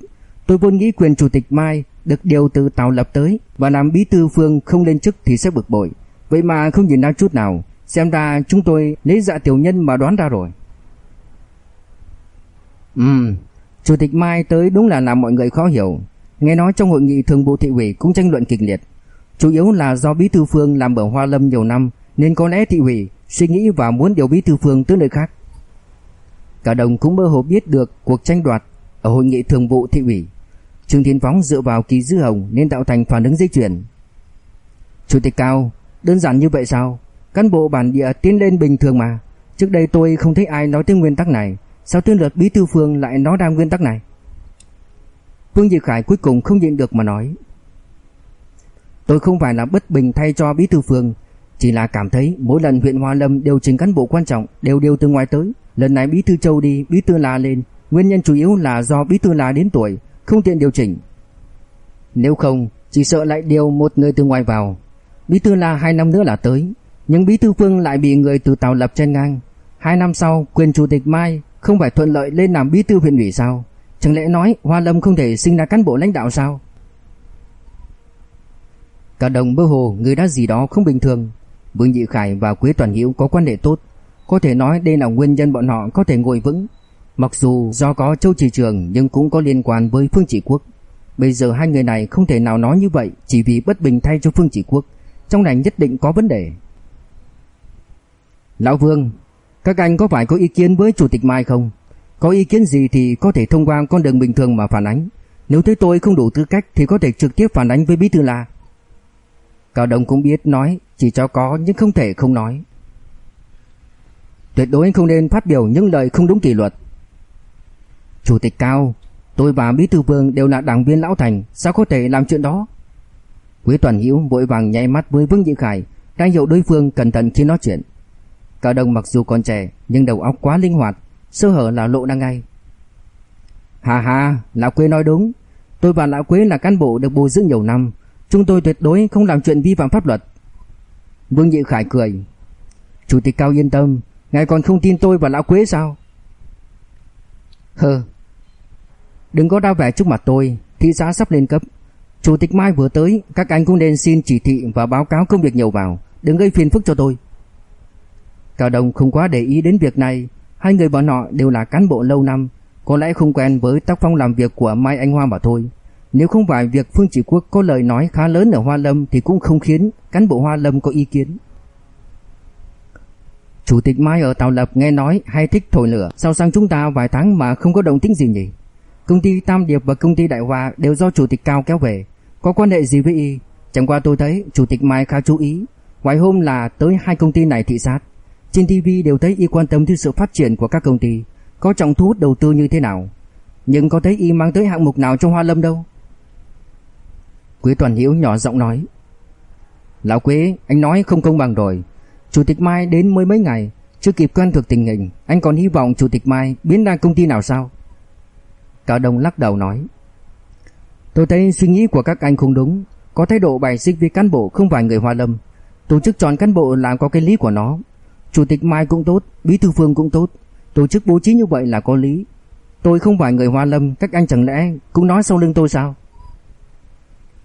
Tôi vốn nghĩ quyền Chủ tịch Mai được điều từ tàu Lập tới và làm Bí thư Phương không lên chức thì sẽ bực bội. Vậy mà không nhìn ra chút nào. Xem ra chúng tôi lấy dạ tiểu nhân mà đoán ra rồi. Ừm, Chủ tịch Mai tới đúng là làm mọi người khó hiểu. Nghe nói trong hội nghị thường vụ thị ủy cũng tranh luận kịch liệt. Chủ yếu là do Bí thư Phương làm ở Hoa Lâm nhiều năm nên có lẽ thị ủy suy nghĩ và muốn điều Bí thư Phương tới nơi khác. Cả đồng cũng mơ hồ biết được cuộc tranh đoạt ở hội nghị thường vụ thị ủy. Trương Thiên Phóng dựa vào ký dư hồng nên tạo thành phản ứng dây chuyền. Chủ tịch Cao, đơn giản như vậy sao? Cán bộ bản địa tiến lên bình thường mà. Trước đây tôi không thấy ai nói tới nguyên tắc này, sao tên lượt Bí thư Phương lại nói ra nguyên tắc này? Vương Diệt Khải cuối cùng không nhịn được mà nói. Tôi không phải là bất bình thay cho Bí thư Phương, chỉ là cảm thấy mỗi lần huyện Hoa Lâm điều chỉnh cán bộ quan trọng đều điều từ ngoài tới, lần này Bí thư Châu đi, Bí thư là lên, nguyên nhân chủ yếu là do Bí thư là đến tuổi, không tiện điều chỉnh. Nếu không, chỉ sợ lại điều một người từ ngoài vào. Bí thư là hai năm nữa là tới, nhưng Bí thư Phương lại bị người từ tàu Lập trên ngang. Hai năm sau, quyền chủ tịch Mai không phải thuận lợi lên làm bí thư huyện ủy sao? Chẳng lẽ nói Hoa Lâm không thể sinh ra cán bộ lãnh đạo sao? Cả đồng mơ hồ người đã gì đó không bình thường. Vương Dị Khải và Quế Toàn Hiếu có quan hệ tốt, có thể nói đây là nguyên nhân bọn họ có thể ngồi vững. Mặc dù do có Châu Chỉ Trường nhưng cũng có liên quan với Phương Chỉ Quốc. Bây giờ hai người này không thể nào nói như vậy chỉ vì bất bình thay cho Phương Chỉ Quốc. Trong này nhất định có vấn đề. Lão Vương, các anh có phải có ý kiến với Chủ tịch Mai không? Có ý kiến gì thì có thể thông qua con đường bình thường mà phản ánh. Nếu thấy tôi không đủ tư cách thì có thể trực tiếp phản ánh với Bí Thư là. Cao Đông cũng biết nói, chỉ cho có nhưng không thể không nói. Tuyệt đối không nên phát biểu những lời không đúng kỷ luật. Chủ tịch Cao, tôi và Bí Thư Vương đều là đảng viên lão thành, sao có thể làm chuyện đó? Quý Toàn Hiếu vội vàng nháy mắt với Vương Dị Khải, đang hiểu đối phương cẩn thận khi nói chuyện. Cao Đông mặc dù còn trẻ nhưng đầu óc quá linh hoạt, sơ hở là lộ ra ngay. Hà hà, lão Quế nói đúng, tôi và lão Quế là cán bộ được bồi dưỡng nhiều năm, chúng tôi tuyệt đối không làm chuyện vi phạm pháp luật. Vương Nhị Khải cười. Chủ tịch Cao yên tâm, ngài còn không tin tôi và lão Quế sao? Hừ. Đừng có đau vẻ trước mặt tôi, thị xã sắp lên cấp. Chủ tịch Mai vừa tới, các anh cũng nên xin chỉ thị và báo cáo công việc nhiều vào, đừng gây phiền phức cho tôi. Cao Đông không quá để ý đến việc này, hai người bọn họ đều là cán bộ lâu năm, có lẽ không quen với tác phong làm việc của Mai Anh Hoa mà thôi. Nếu không phải việc Phương Chỉ Quốc có lời nói khá lớn ở Hoa Lâm thì cũng không khiến cán bộ Hoa Lâm có ý kiến. Chủ tịch Mai ở tàu Lập nghe nói hay thích thổi lửa, sao sang chúng ta vài tháng mà không có động tĩnh gì nhỉ? Công ty Tam Điệp và công ty Đại Hoa đều do chủ tịch Cao kéo về, có quan hệ gì với y? Chẳng qua tôi thấy chủ tịch Mai khá chú ý, Ngoài hôm là tới hai công ty này thị sát. Trên TV đều thấy y quan tâm tới sự phát triển của các công ty, có trọng thu hút đầu tư như thế nào. Nhưng có thấy y mang tới hạng mục nào trong Hoa Lâm đâu. Quế Toàn Hiếu nhỏ giọng nói. Lão Quế, anh nói không công bằng rồi. Chủ tịch Mai đến mới mấy ngày, chưa kịp quen thuộc tình hình, anh còn hy vọng Chủ tịch Mai biến ra công ty nào sao? Cả đồng lắc đầu nói. Tôi thấy suy nghĩ của các anh không đúng, có thái độ bài xích với cán bộ không phải người Hoa Lâm. Tổ chức chọn cán bộ là có cái lý của nó. Chủ tịch Mai cũng tốt, Bí thư Phương cũng tốt, tổ chức bố trí như vậy là có lý. Tôi không phải người Hoa Lâm, các anh chẳng lẽ cũng nói sau lưng tôi sao?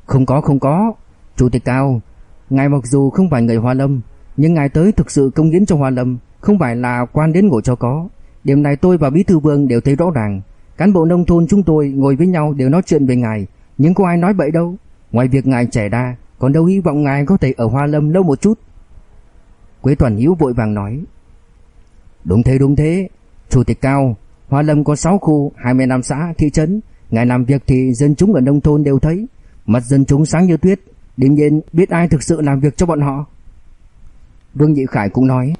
Không có không có. Chủ tịch Cao Ngài mặc dù không phải người Hoa Lâm Nhưng ngài tới thực sự công hiến cho Hoa Lâm Không phải là quan đến ngồi cho có. Điểm này tôi và Bí Thư Vương đều thấy rõ ràng Cán bộ nông thôn chúng tôi ngồi với nhau đều nói chuyện về ngài. Nhưng có ai nói bậy đâu? Ngoài việc ngài trẻ đa Còn đâu hy vọng ngài có thể ở Hoa Lâm lâu một chút? Quế Toàn Hiếu vội vàng nói. Đúng thế đúng thế. Chủ tịch Cao, Hoa Lâm có 6 khu 25 xã, thị trấn. Ngài làm việc thì dân chúng ở nông thôn đều thấy. Mặt dân chúng sáng như tuyết. Đương nhiên, biết ai thực sự làm việc cho bọn họ. Vương Nhị Khải cũng nói.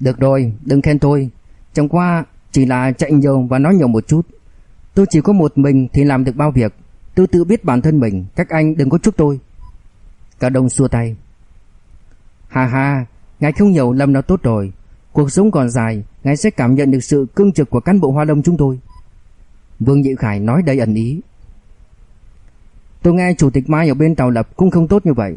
Được rồi, đừng khen tôi. Chẳng qua, chỉ là chạy nhiều và nói nhiều một chút. Tôi chỉ có một mình thì làm được bao việc. Tôi tự biết bản thân mình. Các anh đừng có chúc tôi. Cả đông xua tay. Hà hà Ngài không nhiều lầm nào tốt rồi Cuộc sống còn dài Ngài sẽ cảm nhận được sự cương trực của cán bộ Hoa đông chúng tôi Vương Nhị Khải nói đầy ẩn ý Tôi nghe chủ tịch Mai ở bên Tàu Lập cũng không tốt như vậy.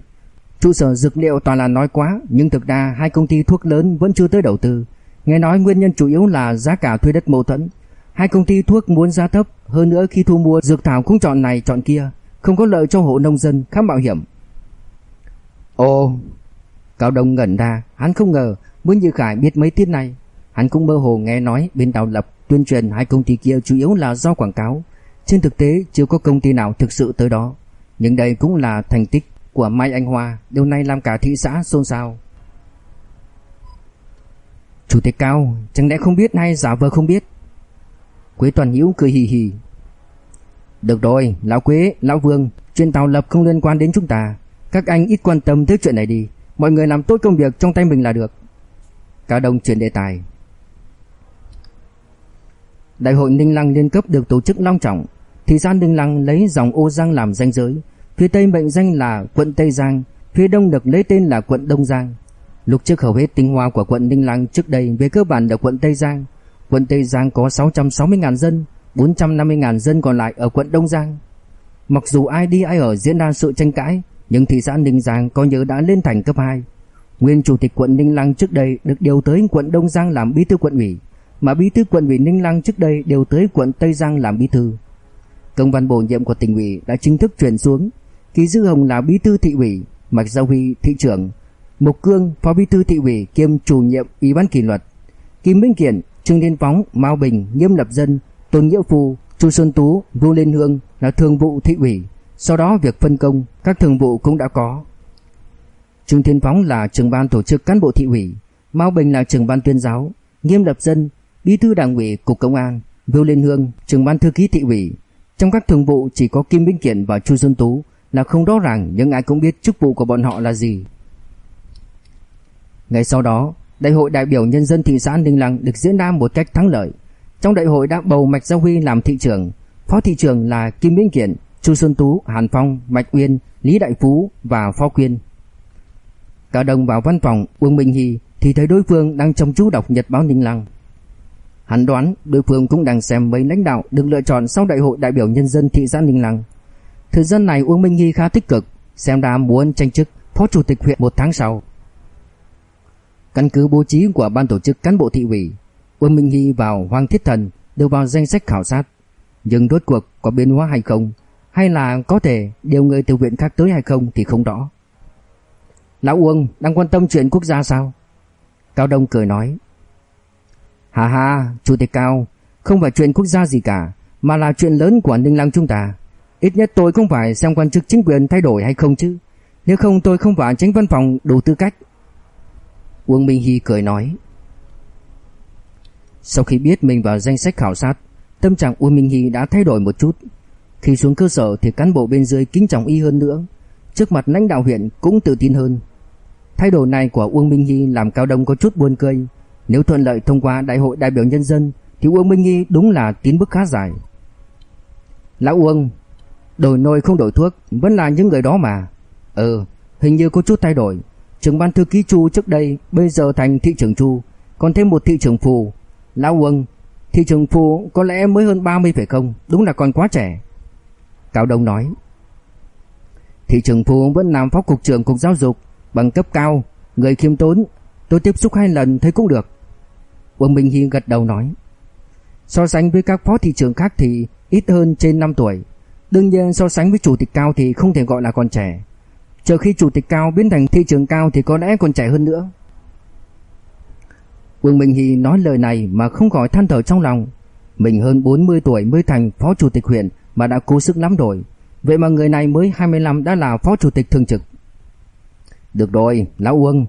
Trụ sở dược liệu toàn là nói quá, nhưng thực ra hai công ty thuốc lớn vẫn chưa tới đầu tư. Nghe nói nguyên nhân chủ yếu là giá cả thuê đất mâu thuẫn. Hai công ty thuốc muốn giá thấp, hơn nữa khi thu mua dược thảo cũng chọn này chọn kia, không có lợi cho hộ nông dân, khá mạo hiểm. Ồ, Cao Đông ngẩn ra, hắn không ngờ Nguyễn Như Khải biết mấy tiết này. Hắn cũng mơ hồ nghe nói bên Đào Lập tuyên truyền hai công ty kia chủ yếu là do quảng cáo. Trên thực tế chưa có công ty nào thực sự tới đó. Nhưng đây cũng là thành tích của Mai Anh Hoa, điều này làm cả thị xã xôn xao. Chủ tịch Cao, chẳng lẽ không biết hay giả vờ không biết? Quế Toàn hữu cười hì hì. Được rồi, Lão Quế, Lão Vương, chuyện tàu Lập không liên quan đến chúng ta. Các anh ít quan tâm tới chuyện này đi. Mọi người làm tốt công việc trong tay mình là được. Cao Đông chuyển đề tài. Đại hội Ninh Lăng liên cấp được tổ chức long trọng. Thị xã Ninh Lăng lấy dòng ô Giang làm danh giới. Phía Tây mệnh danh là quận Tây Giang, phía Đông được lấy tên là quận Đông Giang. Lúc trước hầu hết tinh hoa của quận Ninh Lăng trước đây về cơ bản là quận Tây Giang. Quận Tây Giang có 660.000 dân, 450.000 dân còn lại ở quận Đông Giang. Mặc dù ai đi ai ở diễn ra sự tranh cãi, nhưng thị xã Ninh Giang có nhớ đã lên thành cấp 2. Nguyên chủ tịch quận Ninh Lăng trước đây được điều tới quận Đông Giang làm bí thư quận ủy, mà bí thư quận ủy Ninh Lăng trước đây điều tới quận Tây Giang làm bí thư. Công văn bổ nhiệm của tỉnh ủy đã chính thức truyền xuống, ký Dư Hồng là bí thư thị ủy, Mạch Giao Huy thị trưởng, Mục Cương phó bí thư thị ủy kiêm chủ nhiệm ủy ban kỷ luật, Kim Minh Kiện, Trương Liên Phóng, Mao Bình, Nghiêm Lập Dân, Tôn Nghĩa Phu, Chu Xuân Tú, Vu Liên Hương là thường vụ thị ủy. Sau đó việc phân công các thường vụ cũng đã có. Trương Thiên Phóng là trưởng ban tổ chức cán bộ thị ủy, Mao Bình là trưởng ban tuyên giáo, Nghiêm Lập Dân, bí thư đảng ủy cục công an, Vưu Liên Hương, trưởng ban thư ký thị ủy. Trong các thường vụ chỉ có Kim Minh Kiện và Chu Xuân Tú là không rõ ràng nhưng ai cũng biết chức vụ của bọn họ là gì. Ngày sau đó, Đại hội đại biểu nhân dân thị xã Ninh Lăng được diễn ra một cách thắng lợi. Trong đại hội đã bầu Mạch Gia Huy làm thị trưởng, phó thị trưởng là Kim Minh Kiện, Chu Xuân Tú, Hàn Phong, Mạch Uyên, Lý Đại Phú và Phó Quyên. Cả đồng vào văn phòng Uông Minh Hy thì thấy đối phương đang chăm chú đọc nhật báo Ninh Lăng. Hắn đoán đối phương cũng đang xem mấy lãnh đạo được lựa chọn sau đại hội đại biểu nhân dân thị xã Ninh Lăng. Thời gian này Uông Minh Hy khá tích cực, xem ra muốn tranh chức phó chủ tịch huyện một tháng sau. Căn cứ bố trí của ban tổ chức cán bộ thị ủy, Uông Minh Hy vào Hoàng Thiết Thần đều vào danh sách khảo sát. Nhưng rốt cuộc có biến hóa hay không, hay là có thể điều người từ huyện khác tới hay không thì không rõ. Lão Uông đang quan tâm chuyện quốc gia sao? Cao Đông cười nói. Hà hà, Chủ tịch Cao, không phải chuyện quốc gia gì cả, mà là chuyện lớn của Ninh Lăng chúng ta. Ít nhất tôi không phải xem quan chức chính quyền thay đổi hay không chứ. Nếu không tôi không phải tránh văn phòng đủ tư cách. Uông Minh Hy cười nói. Sau khi biết mình vào danh sách khảo sát, tâm trạng Uông Minh Hy đã thay đổi một chút. Khi xuống cơ sở thì cán bộ bên dưới kính trọng y hơn nữa. Trước mặt lãnh đạo huyện cũng tự tin hơn. Thay đổi này của Uông Minh Hy làm Cao Đông có chút buồn cười. Nếu thuận lợi thông qua đại hội đại biểu nhân dân thì Uông Minh Hy đúng là tiến bước khá dài. Lão Uông, đổi nồi không đổi thuốc, vẫn là những người đó mà. Ừ, hình như có chút thay đổi. Trưởng ban thư ký Chu trước đây bây giờ thành thị trưởng Chu, còn thêm một thị trưởng Phù. Lão Uông, thị trưởng Phù có lẽ mới hơn 30 phải không? Đúng là còn quá trẻ. Cao Đông nói. Thị trưởng Phù vẫn làm phó cục trưởng cục giáo dục, bằng cấp cao, người khiêm tốn, tôi tiếp xúc hai lần thấy cũng được. Quân Minh Hy gật đầu nói. So sánh với các phó thị trưởng khác thì ít hơn trên 5 tuổi. Đương nhiên so sánh với chủ tịch cao thì không thể gọi là còn trẻ. Chờ khi chủ tịch cao biến thành thị trưởng cao thì có lẽ còn trẻ hơn nữa. Quân Minh Hy nói lời này mà không khỏi than thở trong lòng. Mình hơn 40 tuổi mới thành phó chủ tịch huyện mà đã cố sức lắm rồi. Vậy mà người này mới 25 đã là phó chủ tịch thường trực. Được rồi, Lão Uông.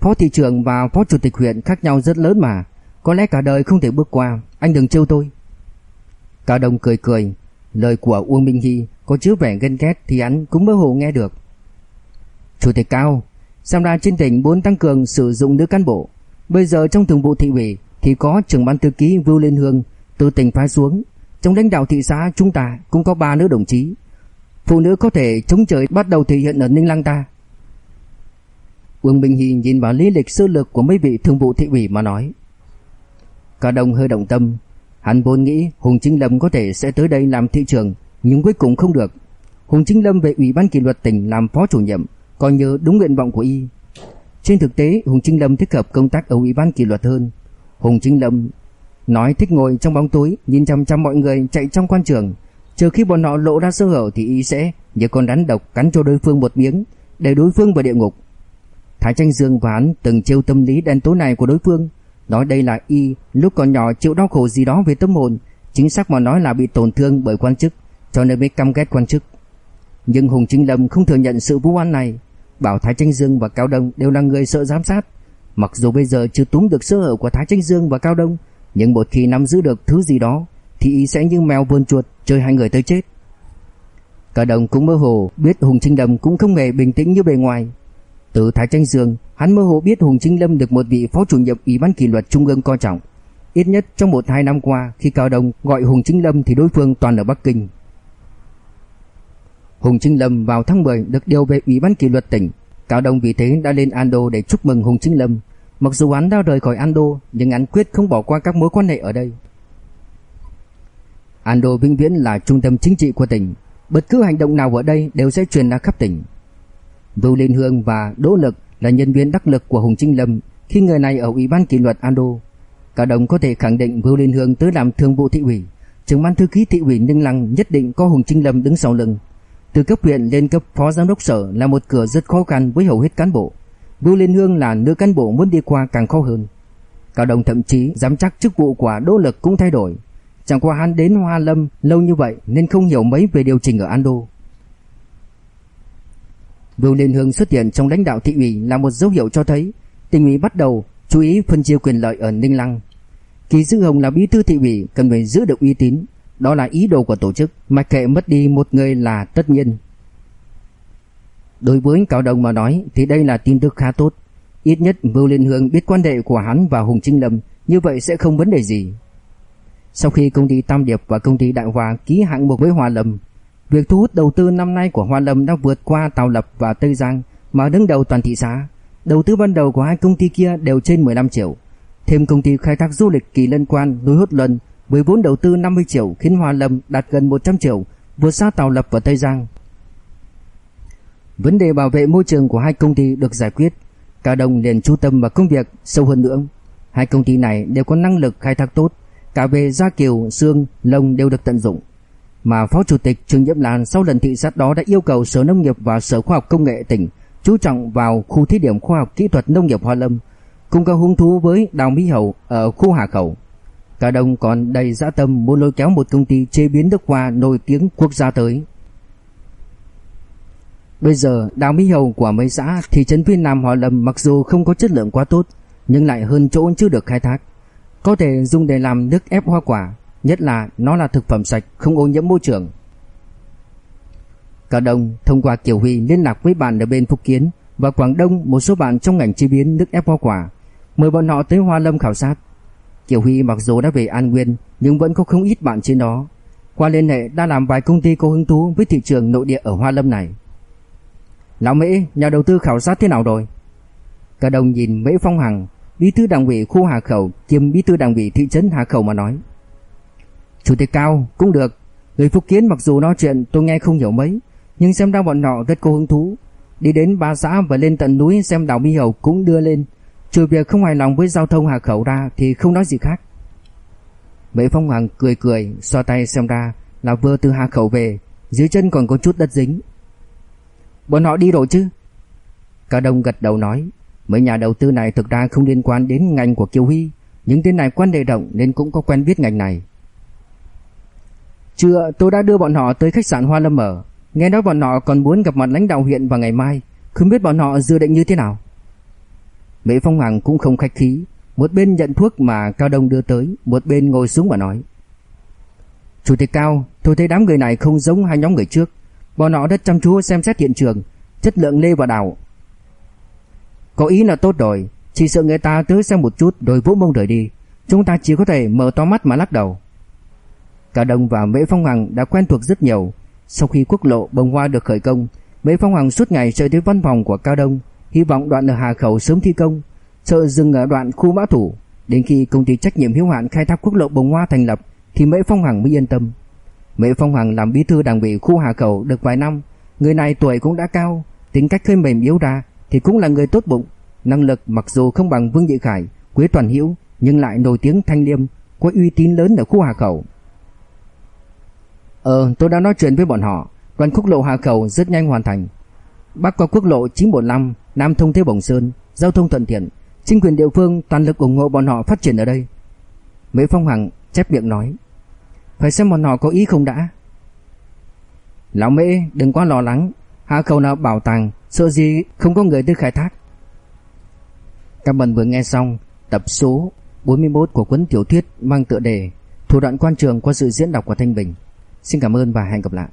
Phó thị trưởng và phó chủ tịch huyện khác nhau rất lớn mà. Có lẽ cả đời không thể bước qua. Anh đừng trêu tôi. Cao Đông cười cười. Lời của Uông Minh Hy có chứa vẻ ghen ghét thì anh cũng mơ hồ nghe được. Chủ tịch Cao, xem ra trên tỉnh muốn tăng cường sử dụng nữ cán bộ. Bây giờ trong thường vụ thị ủy thì có trưởng ban thư ký Vưu Liên Hương từ tỉnh phái xuống. Trong lãnh đạo thị xã chúng ta cũng có ba nữ đồng chí. Phụ nữ có thể chống trời bắt đầu thể hiện ở Ninh Lăng ta. Uông Bình Hy nhìn vào lý lịch sơ lược của mấy vị thường vụ thị ủy mà nói. Cả đồng hơi động tâm. Hắn vốn nghĩ Hùng Chính Lâm có thể sẽ tới đây làm thị trường, nhưng cuối cùng không được. Hùng Chính Lâm về ủy ban kỷ luật tỉnh làm phó chủ nhiệm, coi như đúng nguyện vọng của y. Trên thực tế, Hùng Trinh Lâm thích hợp công tác ở ủy ban kỷ luật hơn. Hùng Trinh Lâm nói thích ngồi trong bóng tối, nhìn chăm chăm mọi người chạy trong quan trường, trừ khi bọn họ lộ ra sơ hở thì y sẽ như con rắn độc cắn cho đối phương một miếng, để đối phương vào địa ngục. Thái Tranh Dương và hắn từng chiêu tâm lý đen tối này của đối phương, nói đây là y lúc còn nhỏ chịu đau khổ gì đó về tâm hồn, chính xác mà nói là bị tổn thương bởi quan chức, cho nên mới căm ghét quan chức. Nhưng Hùng Chính Lâm không thừa nhận sự vu oan này, bảo Thái Tranh Dương và Cao Đông đều là người sợ giám sát. Mặc dù bây giờ chưa túm được sơ hở của Thái Tranh Dương và Cao Đông, nhưng một khi nắm giữ được thứ gì đó thì y sẽ như mèo vươn chuột chơi hai người tới chết. Cao đồng cũng mơ hồ biết Hùng Trinh Lâm cũng không hề bình tĩnh như bề ngoài. Từ Thái Tranh Dương, hắn mơ hồ biết Hùng Trinh Lâm được một vị phó chủ nhiệm Ủy ban kỷ luật trung ương coi trọng. Ít nhất trong một hai năm qua, khi Cao Đông gọi Hùng Trinh Lâm thì đối phương toàn ở Bắc Kinh. Hùng Trinh Lâm vào tháng 10 được điều về Ủy ban kỷ luật tỉnh. Cao Đông vì thế đã lên Ando để chúc mừng Hùng Trinh Lâm. Mặc dù hắn đã rời khỏi Ando, nhưng hắn quyết không bỏ qua các mối quan hệ ở đây. Ando vĩnh viễn là trung tâm chính trị của tỉnh. Bất cứ hành động nào ở đây đều sẽ truyền ra khắp tỉnh. Vưu Liên Hương và Đỗ Lực là nhân viên đắc lực của Hùng Trinh Lâm khi người này ở Ủy ban kỷ luật Ando. cả đồng có thể khẳng định Vưu Liên Hương tới làm thường vụ thị ủy, trưởng ban thư ký thị ủy Ninh Lăng nhất định có Hùng Trinh Lâm đứng sau lưng. Từ cấp huyện lên cấp phó giám đốc sở là một cửa rất khó khăn với hầu hết cán bộ. Vưu Liên Hương là nữ cán bộ muốn đi qua càng khó hơn. Cao đồng thậm chí dám chắc chức vụ của Đỗ Lực cũng thay đổi. Chẳng qua hắn đến Hoa Lâm lâu như vậy nên không hiểu mấy về điều chỉnh ở Ando. Vưu Liên Hương xuất hiện trong lãnh đạo thị ủy là một dấu hiệu cho thấy tỉnh ủy bắt đầu chú ý phân chia quyền lợi ở Ninh Lăng. Kỳ Dư Hồng là bí thư thị ủy cần phải giữ được uy tín, đó là ý đồ của tổ chức, mặc kệ mất đi một người là tất nhiên. Đối với Cao Đông mà nói thì đây là tin tức khá tốt. Ít nhất Vưu Liên Hương biết quan hệ của hắn và Hùng Trinh Lâm, như vậy sẽ không vấn đề gì. Sau khi công ty Tam Điệp và công ty Đại Hòa ký hạng mục với Hoa Lâm, việc thu hút đầu tư năm nay của Hoa Lâm đã vượt qua tàu Lập và Tây Giang mà đứng đầu toàn thị xã. Đầu tư ban đầu của hai công ty kia đều trên 15 triệu. Thêm công ty khai thác du lịch kỳ lân quan núi Hốt Luân với vốn đầu tư 50 triệu khiến Hoa Lâm đạt gần 100 triệu, vượt xa tàu Lập và Tây Giang. Vấn đề bảo vệ môi trường của hai công ty được giải quyết, Cao Đông liền chú tâm vào công việc sâu hơn nữa. Hai công ty này đều có năng lực khai thác tốt, cả về da kiều, xương, lông đều được tận dụng. Mà Phó Chủ tịch Trương Nhiễm Lan sau lần thị sát đó đã yêu cầu Sở Nông nghiệp và Sở Khoa học Công nghệ tỉnh chú trọng vào khu thí điểm khoa học kỹ thuật nông nghiệp Hoa Lâm, cùng có hứng thú với đào mỹ hậu ở khu Hà Khẩu. Cả đông còn đầy dã tâm muốn lôi kéo một công ty chế biến nước hoa nổi tiếng quốc gia tới. Bây giờ đào mỹ hầu của mấy xã thị trấn phía Nam Hoa Lâm mặc dù không có chất lượng quá tốt, nhưng lại hơn chỗ chưa được khai thác. Có thể dùng để làm nước ép hoa quả, nhất là nó là thực phẩm sạch, không ô nhiễm môi trường. Cả đồng thông qua Kiều Huy liên lạc với bạn ở bên Phúc Kiến và Quảng Đông một số bạn trong ngành chế biến nước ép hoa quả, mời bọn họ tới Hoa Lâm khảo sát. Kiều Huy mặc dù đã về An Nguyên nhưng vẫn có không ít bạn trên đó. Qua liên hệ đã làm vài công ty có hứng thú với thị trường nội địa ở Hoa Lâm này. Lão mỹ nhà đầu tư khảo sát thế nào rồi? Cả đồng nhìn Mễ Phong Hằng, bí thư đảng ủy khu Hà Khẩu kiêm bí thư đảng ủy thị trấn Hà Khẩu mà nói. Chủ tịch Cao cũng được, người Phúc Kiến mặc dù nói chuyện tôi nghe không hiểu mấy, nhưng xem ra bọn họ rất có hứng thú. Đi đến ba xã và lên tận núi xem đảo Mi Hầu cũng đưa lên. Trừ việc không hài lòng với giao thông Hà Khẩu ra thì không nói gì khác. Mễ Phong hằng cười cười, xoa tay xem ra là vừa từ Hà Khẩu về, dưới chân còn có chút đất dính. Bọn họ đi rồi chứ? Cả đông gật đầu nói, mấy nhà đầu tư này thực ra không liên quan đến ngành của Kiều Huy, những tên này quan đề động nên cũng có quen biết ngành này. Chưa, tôi đã đưa bọn họ tới khách sạn Hoa Lâm ở, Nghe nói bọn họ còn muốn gặp mặt lãnh đạo huyện vào ngày mai. Không biết bọn họ dự định như thế nào? Mỹ Phong Hoàng cũng không khách khí. Một bên nhận thuốc mà Cao Đông đưa tới Một bên ngồi xuống và nói. Chủ tịch Cao Tôi thấy đám người này không giống hai nhóm người trước. Bọn họ rất chăm chú xem xét hiện trường Chất lượng lê và đào Có ý là tốt rồi Chỉ sợ người ta tới xem một chút Rồi vỗ mông rời đi Chúng ta chỉ có thể mở to mắt mà lắc đầu Cao Đông và Mễ Phong Hoàng đã quen thuộc rất nhiều sau khi quốc lộ bồng hoa được khởi công, Mễ Phong Hoàng suốt ngày chạy tới văn phòng của Cao Đông, hy vọng đoạn ở Hà Khẩu sớm thi công, sợ dừng ở đoạn khu mã thủ. Đến khi công ty trách nhiệm hiếu hạn khai thác quốc lộ bồng hoa thành lập thì Mễ Phong Hoàng mới yên tâm. Mễ Phong Hoàng làm bí thư đảng ủy khu Hà Khẩu được vài năm, người này tuổi cũng đã cao, tính cách hơi mềm yếu ra thì cũng là người tốt bụng, năng lực mặc dù không bằng Vương Nhị Khải, Quế Toàn Hữu nhưng lại nổi tiếng thanh liêm, có uy tín lớn ở khu Hà Khẩu. Ờ, tôi đã nói chuyện với bọn họ, đoạn quốc lộ Hà Khẩu rất nhanh hoàn thành. Bắc qua quốc lộ 945, Nam thông tới Bồng Sơn, giao thông thuận tiện, chính quyền địa phương toàn lực ủng hộ bọn họ phát triển ở đây. Mễ Phong Hằng chép miệng nói, phải xem bọn họ có ý không đã. Lão Mễ đừng quá lo lắng, hạ Khẩu nào bảo tàng, sợ gì không có người tới khai thác. Các bạn vừa nghe xong tập số 41 của cuốn tiểu thuyết mang tựa đề Thủ đoạn quan trường qua sự diễn đọc của Thanh Bình. Xin cảm ơn và hẹn gặp lại.